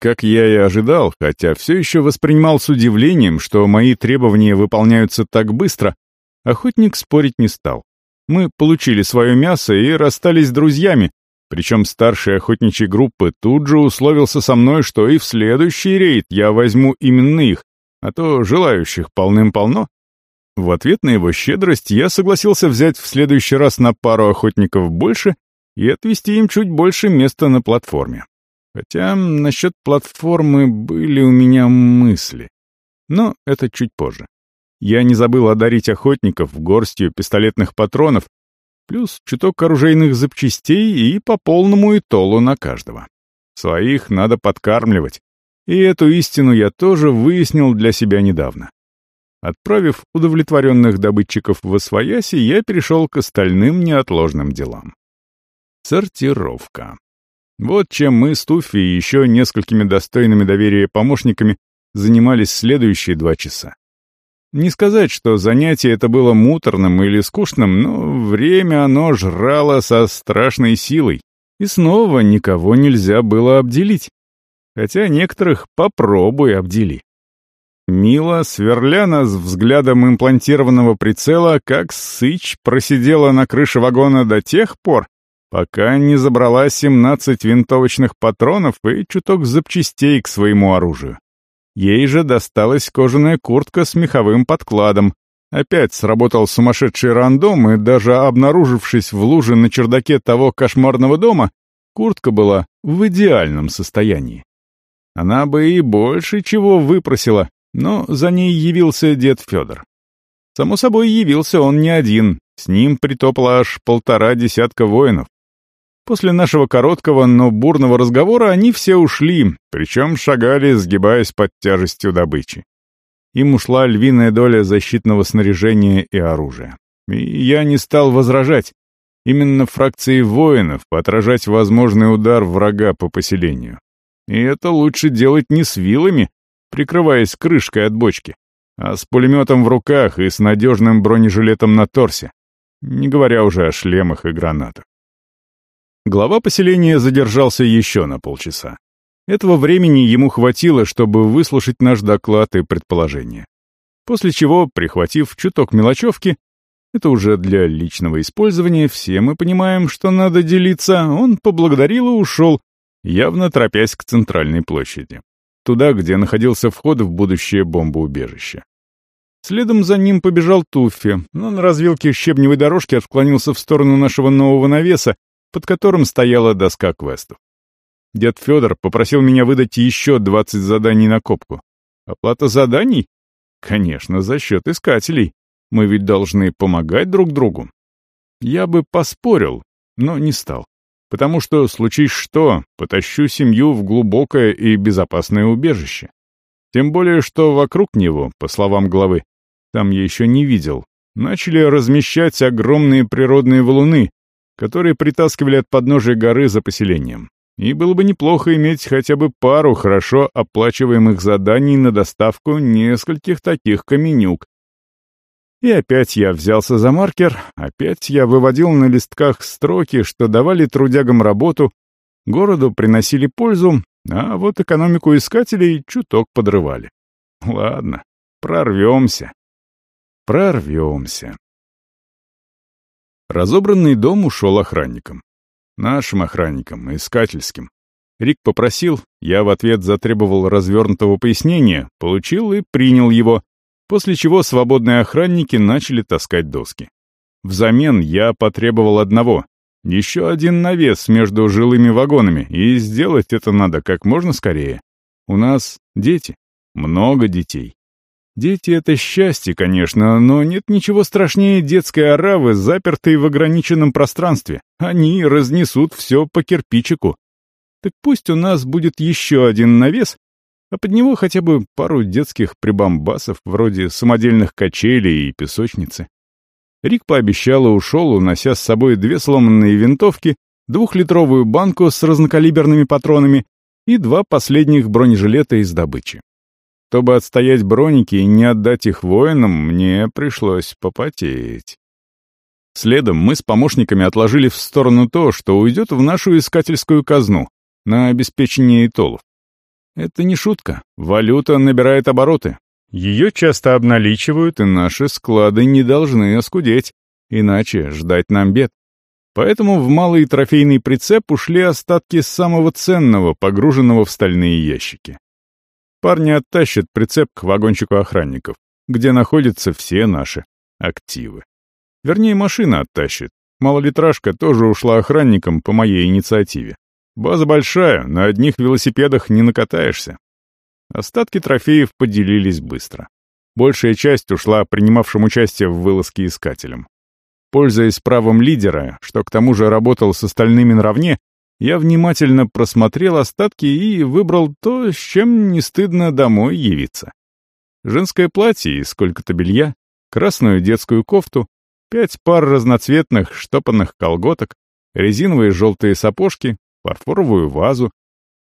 Как я и ожидал, хотя все еще воспринимал с удивлением, что мои требования выполняются так быстро, охотник спорить не стал. Мы получили свое мясо и расстались с друзьями, причем старший охотничьей группы тут же условился со мной, что и в следующий рейд я возьму именно их, а то желающих полным-полно. В ответ на его щедрость я согласился взять в следующий раз на пару охотников больше и отвести им чуть больше места на платформе. Хотя насчет платформы были у меня мысли. Но это чуть позже. Я не забыл одарить охотников горстью пистолетных патронов, плюс чуток оружейных запчастей и по полному итолу на каждого. Своих надо подкармливать, и эту истину я тоже выяснил для себя недавно. Отправив удовлетворенных добытчиков в Освояси, я перешел к остальным неотложным делам. Сортировка. Вот чем мы с Туффи и еще несколькими достойными доверия помощниками занимались следующие два часа. Не сказать, что занятие это было муторным или скучным, но время оно жрало со страшной силой, и снова никого нельзя было обделить. Хотя некоторых попробуй обдели. Мила, сверля нас взглядом имплантированного прицела, как сыч просидела на крыше вагона до тех пор, пока не забрала 17 винтовочных патронов и чуток запчастей к своему оружию. Ей же досталась кожаная куртка с меховым подкладом. Опять сработал сумасшедший рандом, и даже обнаружившись в луже на чердаке того кошмарного дома, куртка была в идеальном состоянии. Она бы и больше чего выпросила, но за ней явился дед Федор. Само собой, явился он не один, с ним притопало аж полтора десятка воинов. После нашего короткого, но бурного разговора они все ушли, причем шагали, сгибаясь под тяжестью добычи. Им ушла львиная доля защитного снаряжения и оружия. И я не стал возражать. Именно фракции воинов отражать возможный удар врага по поселению. И это лучше делать не с вилами, прикрываясь крышкой от бочки, а с пулеметом в руках и с надежным бронежилетом на торсе, не говоря уже о шлемах и гранатах. Глава поселения задержался еще на полчаса. Этого времени ему хватило, чтобы выслушать наш доклад и предположения. После чего, прихватив чуток мелочевки, это уже для личного использования, все мы понимаем, что надо делиться, он поблагодарил и ушел, явно торопясь к центральной площади. Туда, где находился вход в будущее бомбоубежище. Следом за ним побежал Туффи, но на развилке щебневой дорожки отклонился в сторону нашего нового навеса, под которым стояла доска квестов. Дед Федор попросил меня выдать еще 20 заданий на копку. Оплата заданий? Конечно, за счет искателей. Мы ведь должны помогать друг другу. Я бы поспорил, но не стал. Потому что, случись что, потащу семью в глубокое и безопасное убежище. Тем более, что вокруг него, по словам главы, там я еще не видел, начали размещать огромные природные валуны, которые притаскивали от подножия горы за поселением. И было бы неплохо иметь хотя бы пару хорошо оплачиваемых заданий на доставку нескольких таких каменюк. И опять я взялся за маркер, опять я выводил на листках строки, что давали трудягам работу, городу приносили пользу, а вот экономику искателей чуток подрывали. Ладно, прорвемся. Прорвемся. Разобранный дом ушел охранником. Нашим охранником, искательским. Рик попросил, я в ответ затребовал развернутого пояснения, получил и принял его, после чего свободные охранники начали таскать доски. Взамен я потребовал одного — еще один навес между жилыми вагонами, и сделать это надо как можно скорее. У нас дети, много детей. Дети — это счастье, конечно, но нет ничего страшнее детской оравы, запертой в ограниченном пространстве. Они разнесут все по кирпичику. Так пусть у нас будет еще один навес, а под него хотя бы пару детских прибамбасов, вроде самодельных качелей и песочницы. Рик пообещал и ушел, унося с собой две сломанные винтовки, двухлитровую банку с разнокалиберными патронами и два последних бронежилета из добычи. Чтобы отстоять броники и не отдать их воинам, мне пришлось попотеть. Следом мы с помощниками отложили в сторону то, что уйдет в нашу искательскую казну, на обеспечение итолов. Это не шутка. Валюта набирает обороты. Ее часто обналичивают, и наши склады не должны оскудеть, иначе ждать нам бед. Поэтому в малый трофейный прицеп ушли остатки самого ценного, погруженного в стальные ящики. Парни оттащат прицеп к вагончику охранников, где находятся все наши активы. Вернее, машина оттащит. Малолитражка тоже ушла охранникам по моей инициативе. База большая, на одних велосипедах не накатаешься. Остатки трофеев поделились быстро. Большая часть ушла принимавшим участие в вылазке искателям. Пользуясь правом лидера, что к тому же работал с остальными наравне, я внимательно просмотрел остатки и выбрал то, с чем не стыдно домой явиться. Женское платье и сколько-то белья, красную детскую кофту, пять пар разноцветных штопанных колготок, резиновые желтые сапожки, фарфоровую вазу,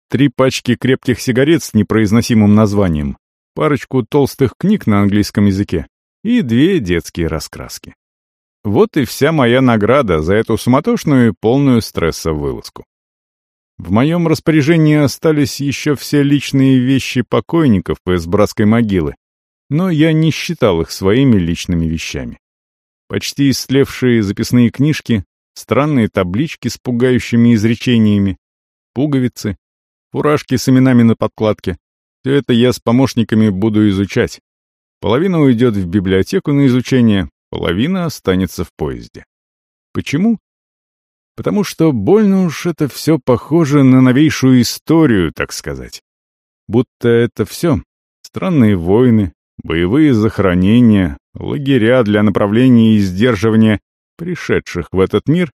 три пачки крепких сигарет с непроизносимым названием, парочку толстых книг на английском языке и две детские раскраски. Вот и вся моя награда за эту суматошную и полную стресса вылазку. В моем распоряжении остались еще все личные вещи покойников из братской могилы, но я не считал их своими личными вещами. Почти истлевшие записные книжки, странные таблички с пугающими изречениями, пуговицы, фуражки с именами на подкладке. Все это я с помощниками буду изучать. Половина уйдет в библиотеку на изучение, половина останется в поезде. Почему? Потому что больно уж это все похоже на новейшую историю, так сказать. Будто это все — странные войны, боевые захоронения, лагеря для направления и сдерживания пришедших в этот мир,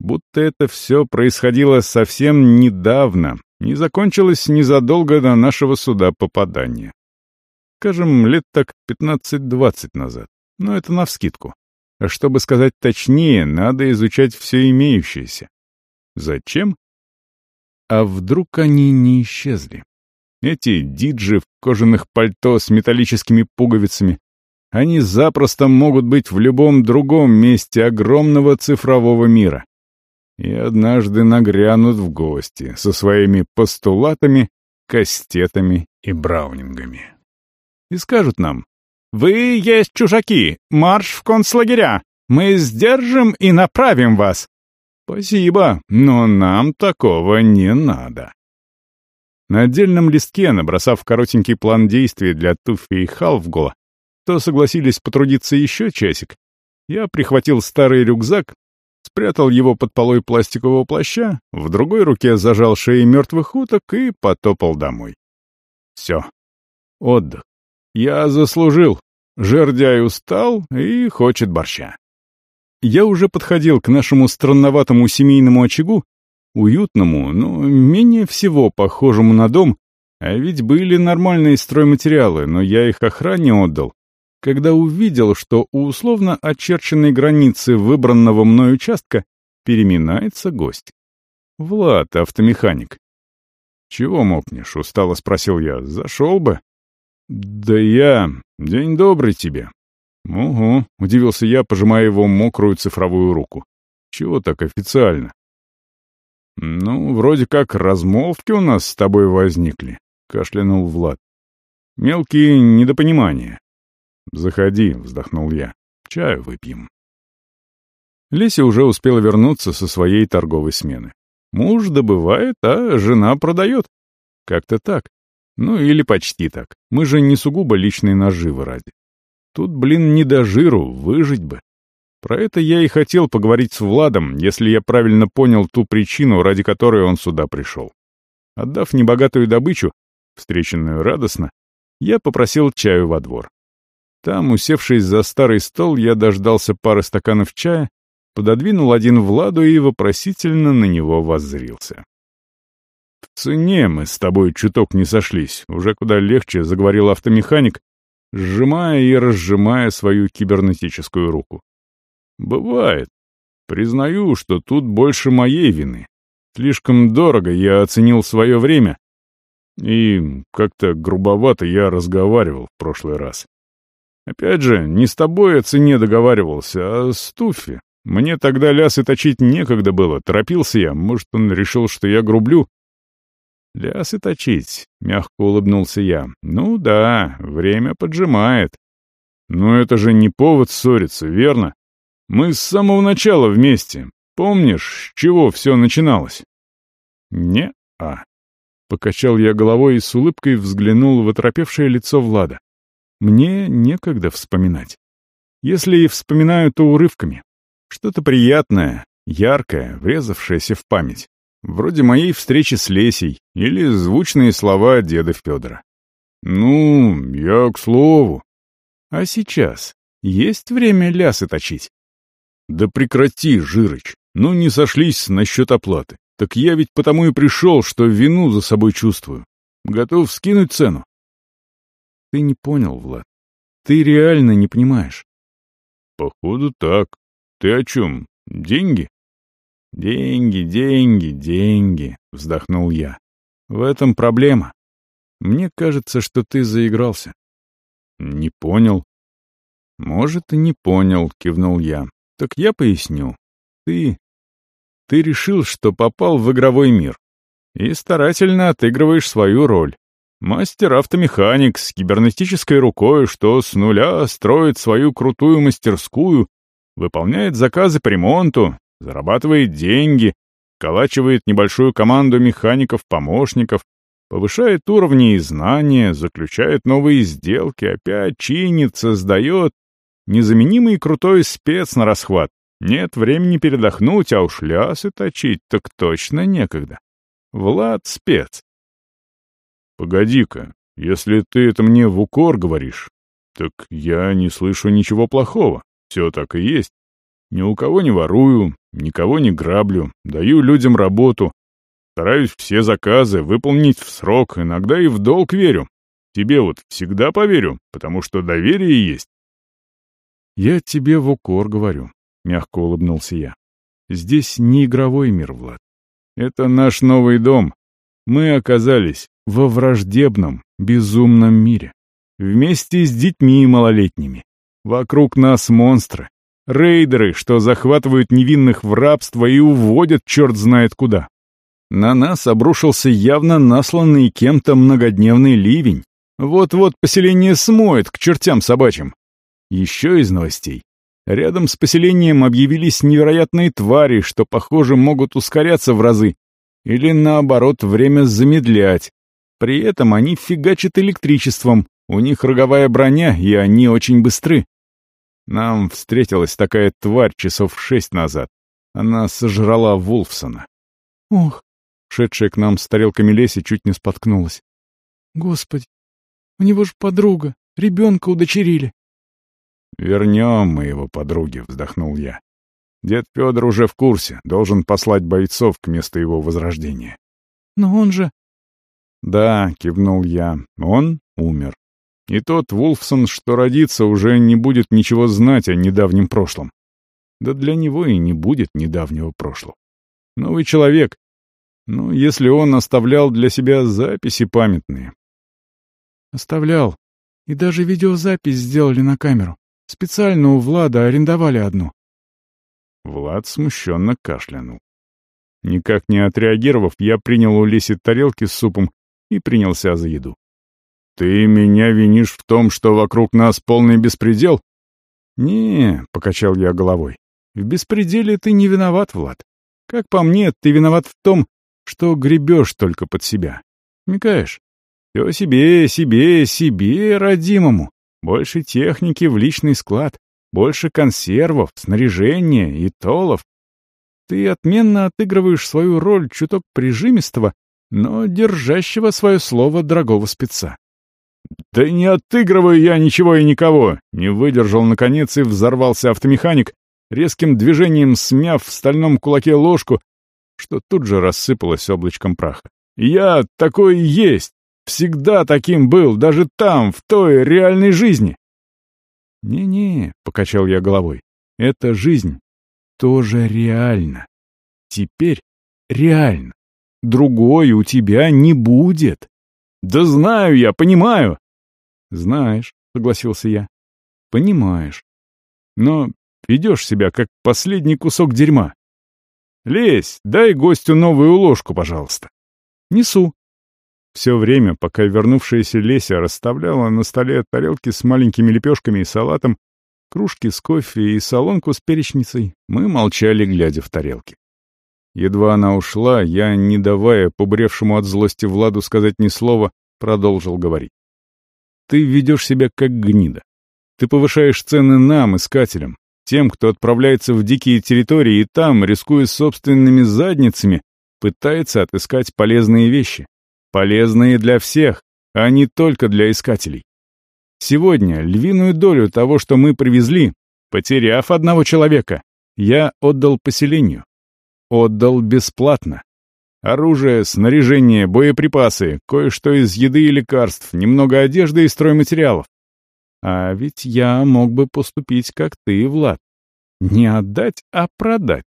будто это все происходило совсем недавно, не закончилось незадолго до нашего суда попадания. Скажем, лет так 15-20 назад, но это навскидку. А чтобы сказать точнее, надо изучать все имеющееся. Зачем? А вдруг они не исчезли? Эти диджи в кожаных пальто с металлическими пуговицами, они запросто могут быть в любом другом месте огромного цифрового мира. И однажды нагрянут в гости со своими постулатами, кастетами и браунингами. И скажут нам, «Вы есть чужаки! Марш в концлагеря! Мы сдержим и направим вас!» «Спасибо, но нам такого не надо». На отдельном листке, набросав коротенький план действий для Туффи и Халфгола, то согласились потрудиться еще часик, я прихватил старый рюкзак, спрятал его под полой пластикового плаща, в другой руке зажал шеи мертвых уток и потопал домой. Все. Отдых. Я заслужил. Жердяй устал и хочет борща. Я уже подходил к нашему странноватому семейному очагу, уютному, но менее всего похожему на дом, а ведь были нормальные стройматериалы, но я их охране отдал, когда увидел, что у условно очерченной границы выбранного мной участка переминается гость. Влад, автомеханик. «Чего мокнешь?» — устало спросил я. «Зашел бы». «Да я... День добрый тебе». «Угу», — удивился я, пожимая его мокрую цифровую руку. «Чего так официально?» «Ну, вроде как размолвки у нас с тобой возникли», — кашлянул Влад. «Мелкие недопонимания». «Заходи», — вздохнул я. «Чаю выпьем». Леся уже успела вернуться со своей торговой смены. Муж добывает, а жена продает. Как-то так. Ну или почти так. Мы же не сугубо личные наживы ради. Тут, блин, не до жиру, выжить бы. Про это я и хотел поговорить с Владом, если я правильно понял ту причину, ради которой он сюда пришел. Отдав небогатую добычу, встреченную радостно, я попросил чаю во двор. Там, усевшись за старый стол, я дождался пары стаканов чая, пододвинул один Владу и вопросительно на него воззрился. «В цене мы с тобой чуток не сошлись, уже куда легче», — заговорил автомеханик, сжимая и разжимая свою кибернетическую руку. «Бывает. Признаю, что тут больше моей вины. Слишком дорого я оценил свое время, и как-то грубовато я разговаривал в прошлый раз. Опять же, не с тобой о цене договаривался, а с Туфи. Мне тогда лясы точить некогда было, торопился я, может, он решил, что я грублю, «Лясы точить», — мягко улыбнулся я. «Ну да, время поджимает». «Но это же не повод ссориться, верно? Мы с самого начала вместе. Помнишь, с чего все начиналось?» «Не-а». Покачал я головой и с улыбкой взглянул в оторопевшее лицо Влада. «Мне некогда вспоминать. Если и вспоминаю, то урывками. Что-то приятное, яркое, врезавшееся в память. Вроде моей встречи с Лесей или звучные слова деда Федора. «Ну, я к слову», А сейчас есть время лясы точить? Да прекрати, Жирыч. Ну, не сошлись насчет оплаты. Так я ведь потому и пришел, что вину за собой чувствую. Готов скинуть цену. Ты не понял, Влад. Ты реально не понимаешь. Походу так. Ты о чем? Деньги? Деньги, деньги, деньги, вздохнул я. В этом проблема. Мне кажется, что ты заигрался. Не понял. Может, и не понял, кивнул я. Так я поясню. Ты... Ты решил, что попал в игровой мир. И старательно отыгрываешь свою роль. Мастер-автомеханик с кибернетической рукой, что с нуля строит свою крутую мастерскую, выполняет заказы по ремонту, зарабатывает деньги, колачивает небольшую команду механиков-помощников, повышает уровни и знания, заключает новые сделки, опять чинит, создает. Незаменимый крутой спец на расхват. Нет времени передохнуть, а уж лясы точить так точно некогда. Влад спец. Погоди-ка, если ты это мне в укор говоришь, так я не слышу ничего плохого. Все так и есть. Ни у кого не ворую, никого не граблю, даю людям работу. Стараюсь все заказы выполнить в срок, иногда и в долг верю. Тебе вот всегда поверю, потому что доверие есть. Я тебе в укор говорю, — мягко улыбнулся я. Здесь не игровой мир, Влад. Это наш новый дом. Мы оказались во враждебном, безумном мире. Вместе с детьми малолетними. Вокруг нас монстры. Рейдеры, что захватывают невинных в рабство и уводят черт знает куда. На нас обрушился явно насланный кем-то многодневный ливень. Вот-вот поселение смоет к чертям собачьим. Еще из новостей. Рядом с поселением объявились невероятные твари, что, похоже, могут ускоряться в разы. Или, наоборот, время замедлять. При этом они фигачат электричеством, у них роговая броня, и они очень быстры. Нам встретилась такая тварь часов шесть назад. Она сожрала Вулфсона. Ох, шедшая к нам с тарелками Леси чуть не споткнулась. Господи, у него же подруга, ребенка удочерили. Вернем мы его подруге, вздохнул я. Дед Федор уже в курсе, должен послать бойцов к месту его возрождения. Но он же... Да, кивнул я, он умер. И тот Вулфсон, что родится, уже не будет ничего знать о недавнем прошлом. Да для него и не будет недавнего прошлого. Новый человек. Ну, если он оставлял для себя записи памятные. Оставлял. И даже видеозапись сделали на камеру. Специально у Влада арендовали одну. Влад смущенно кашлянул. Никак не отреагировав, я принял у Лиси тарелки с супом и принялся за еду. «Ты меня винишь в том, что вокруг нас полный беспредел?» «Не», — покачал я головой, — «в беспределе ты не виноват, Влад. Как по мне, ты виноват в том, что гребешь только под себя. Смекаешь? Все себе, себе, себе, родимому. Больше техники в личный склад, больше консервов, снаряжения и толов. Ты отменно отыгрываешь свою роль чуток прижимистого, но держащего свое слово дорогого спеца. «Да не отыгрываю я ничего и никого!» Не выдержал, наконец, и взорвался автомеханик, резким движением смяв в стальном кулаке ложку, что тут же рассыпалось облачком праха. «Я такой есть! Всегда таким был, даже там, в той реальной жизни!» «Не-не», — покачал я головой, — «эта жизнь тоже реальна. Теперь реально. Другой у тебя не будет. «Да знаю я, понимаю!» «Знаешь», — согласился я. «Понимаешь. Но ведешь себя, как последний кусок дерьма. Лезь, дай гостю новую ложку, пожалуйста». «Несу». Все время, пока вернувшаяся Леся расставляла на столе тарелки с маленькими лепешками и салатом, кружки с кофе и солонку с перечницей, мы молчали, глядя в тарелки. Едва она ушла, я, не давая побуревшему от злости Владу сказать ни слова, продолжил говорить. «Ты ведешь себя как гнида. Ты повышаешь цены нам, искателям, тем, кто отправляется в дикие территории и там, рискуя собственными задницами, пытается отыскать полезные вещи. Полезные для всех, а не только для искателей. Сегодня львиную долю того, что мы привезли, потеряв одного человека, я отдал поселению. Отдал бесплатно. Оружие, снаряжение, боеприпасы, кое-что из еды и лекарств, немного одежды и стройматериалов. А ведь я мог бы поступить, как ты, Влад. Не отдать, а продать.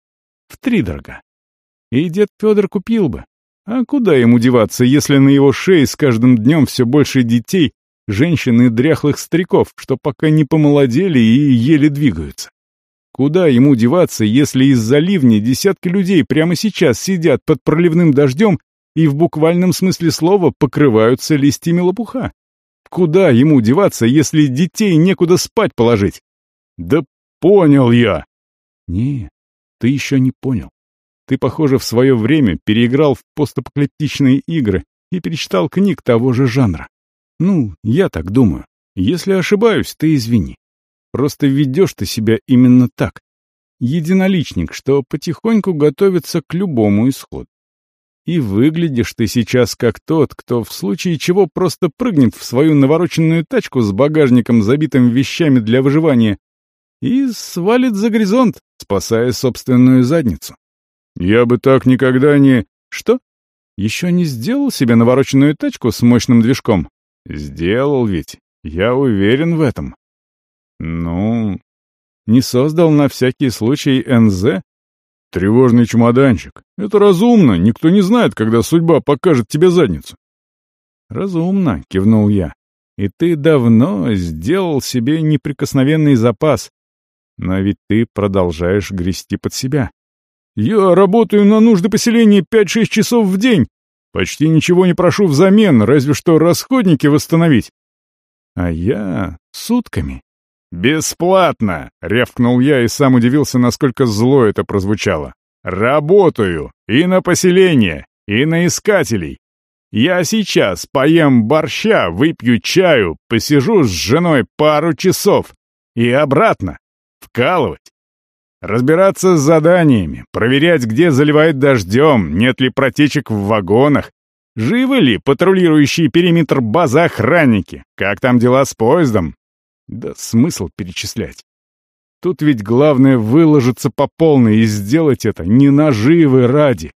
Втридорога. И дед Федор купил бы. А куда ему деваться, если на его шее с каждым днем все больше детей, женщин и дряхлых стариков, что пока не помолодели и еле двигаются? Куда ему деваться, если из-за ливня десятки людей прямо сейчас сидят под проливным дождем и в буквальном смысле слова покрываются листьями лопуха? Куда ему деваться, если детей некуда спать положить? Да понял я. Не, ты еще не понял. Ты, похоже, в свое время переиграл в постапокалиптичные игры и перечитал книг того же жанра. Ну, я так думаю. Если ошибаюсь, ты извини. Просто ведешь ты себя именно так. Единоличник, что потихоньку готовится к любому исходу. И выглядишь ты сейчас как тот, кто в случае чего просто прыгнет в свою навороченную тачку с багажником, забитым вещами для выживания, и свалит за горизонт, спасая собственную задницу. Я бы так никогда не... Что? Еще не сделал себе навороченную тачку с мощным движком? Сделал ведь. Я уверен в этом. Ну, не создал на всякий случай НЗ? Тревожный чемоданчик. Это разумно, никто не знает, когда судьба покажет тебе задницу. Разумно, кивнул я. И ты давно сделал себе неприкосновенный запас. Но ведь ты продолжаешь грести под себя. Я работаю на нужды поселения 5-6 часов в день. Почти ничего не прошу взамен, разве что расходники восстановить. А я сутками. «Бесплатно!» — рявкнул я и сам удивился, насколько зло это прозвучало. «Работаю! И на поселение, и на искателей. Я сейчас поем борща, выпью чаю, посижу с женой пару часов. И обратно. Вкалывать. Разбираться с заданиями, проверять, где заливает дождем, нет ли протечек в вагонах, живы ли патрулирующие периметр базы охранники, как там дела с поездом. Да смысл перечислять. Тут ведь главное выложиться по полной и сделать это не наживы ради.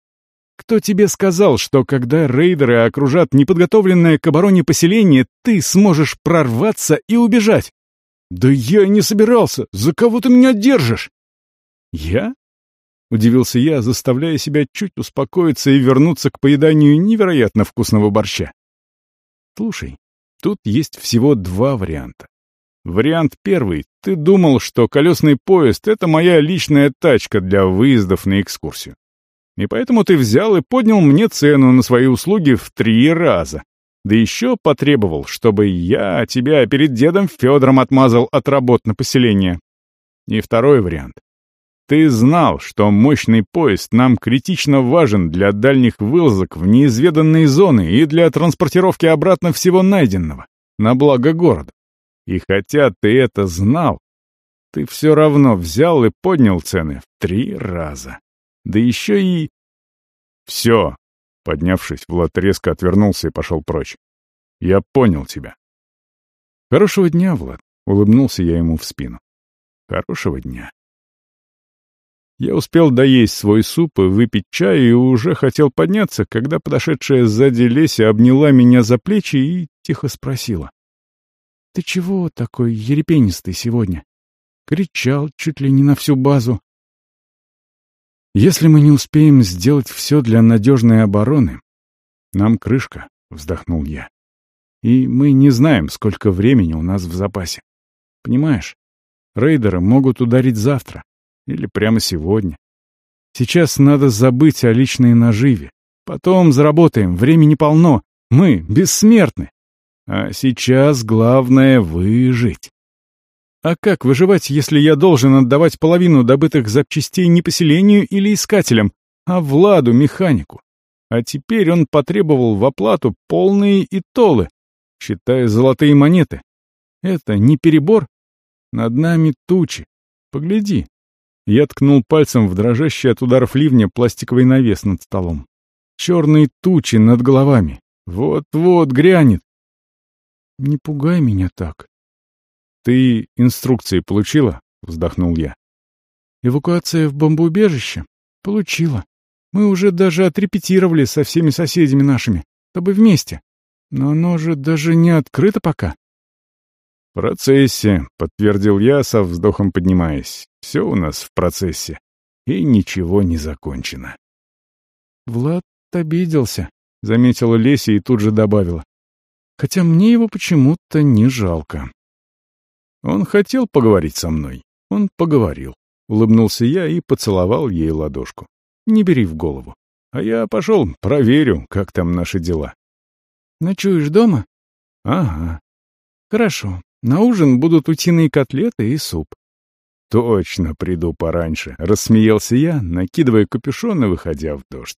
Кто тебе сказал, что когда рейдеры окружат неподготовленное к обороне поселение, ты сможешь прорваться и убежать? Да я не собирался. За кого ты меня держишь? «Я?» — удивился я, заставляя себя чуть успокоиться и вернуться к поеданию невероятно вкусного борща. «Слушай, тут есть всего два варианта. Вариант первый. Ты думал, что колесный поезд — это моя личная тачка для выездов на экскурсию. И поэтому ты взял и поднял мне цену на свои услуги в три раза. Да еще потребовал, чтобы я тебя перед дедом Федором отмазал от работ на поселение. И второй вариант. Ты знал, что мощный поезд нам критично важен для дальних вылазок в неизведанные зоны и для транспортировки обратно всего найденного, на благо города. И хотя ты это знал, ты все равно взял и поднял цены в три раза. Да еще и... Все. Поднявшись, Влад резко отвернулся и пошел прочь. Я понял тебя. Хорошего дня, Влад. Улыбнулся я ему в спину. Хорошего дня. Я успел доесть свой суп и выпить чай, и уже хотел подняться, когда подошедшая сзади Леся обняла меня за плечи и тихо спросила. — Ты чего такой ерепенистый сегодня? Кричал чуть ли не на всю базу. «Если мы не успеем сделать все для надежной обороны, нам крышка», — вздохнул я. «И мы не знаем, сколько времени у нас в запасе. Понимаешь, рейдеры могут ударить завтра, или прямо сегодня. Сейчас надо забыть о личной наживе. Потом заработаем, времени полно. Мы бессмертны. А сейчас главное — выжить. А как выживать, если я должен отдавать половину добытых запчастей не поселению или искателям, а Владу, механику? А теперь он потребовал в оплату полные итолы, считая золотые монеты. Это не перебор? Над нами тучи. Погляди, я ткнул пальцем в дрожащий от ударов ливня пластиковый навес над столом. Черные тучи над головами. Вот-вот грянет. «Не пугай меня так», «Ты инструкции получила?» — вздохнул я. «Эвакуация в бомбоубежище? Получила. Мы уже даже отрепетировали со всеми соседями нашими, чтобы вместе. Но оно же даже не открыто пока». «В процессе», — подтвердил я, со вздохом поднимаясь. «Все у нас в процессе. И ничего не закончено». «Влад обиделся», — заметила Леся и тут же добавила. «Хотя мне его почему-то не жалко». Он хотел поговорить со мной. Он поговорил. Улыбнулся я и поцеловал ей ладошку. Не бери в голову. А я пошел, проверю, как там наши дела. Ночуешь дома? Ага. Хорошо. На ужин будут утиные котлеты и суп. Точно приду пораньше, рассмеялся я, накидывая капюшон и выходя в дождь.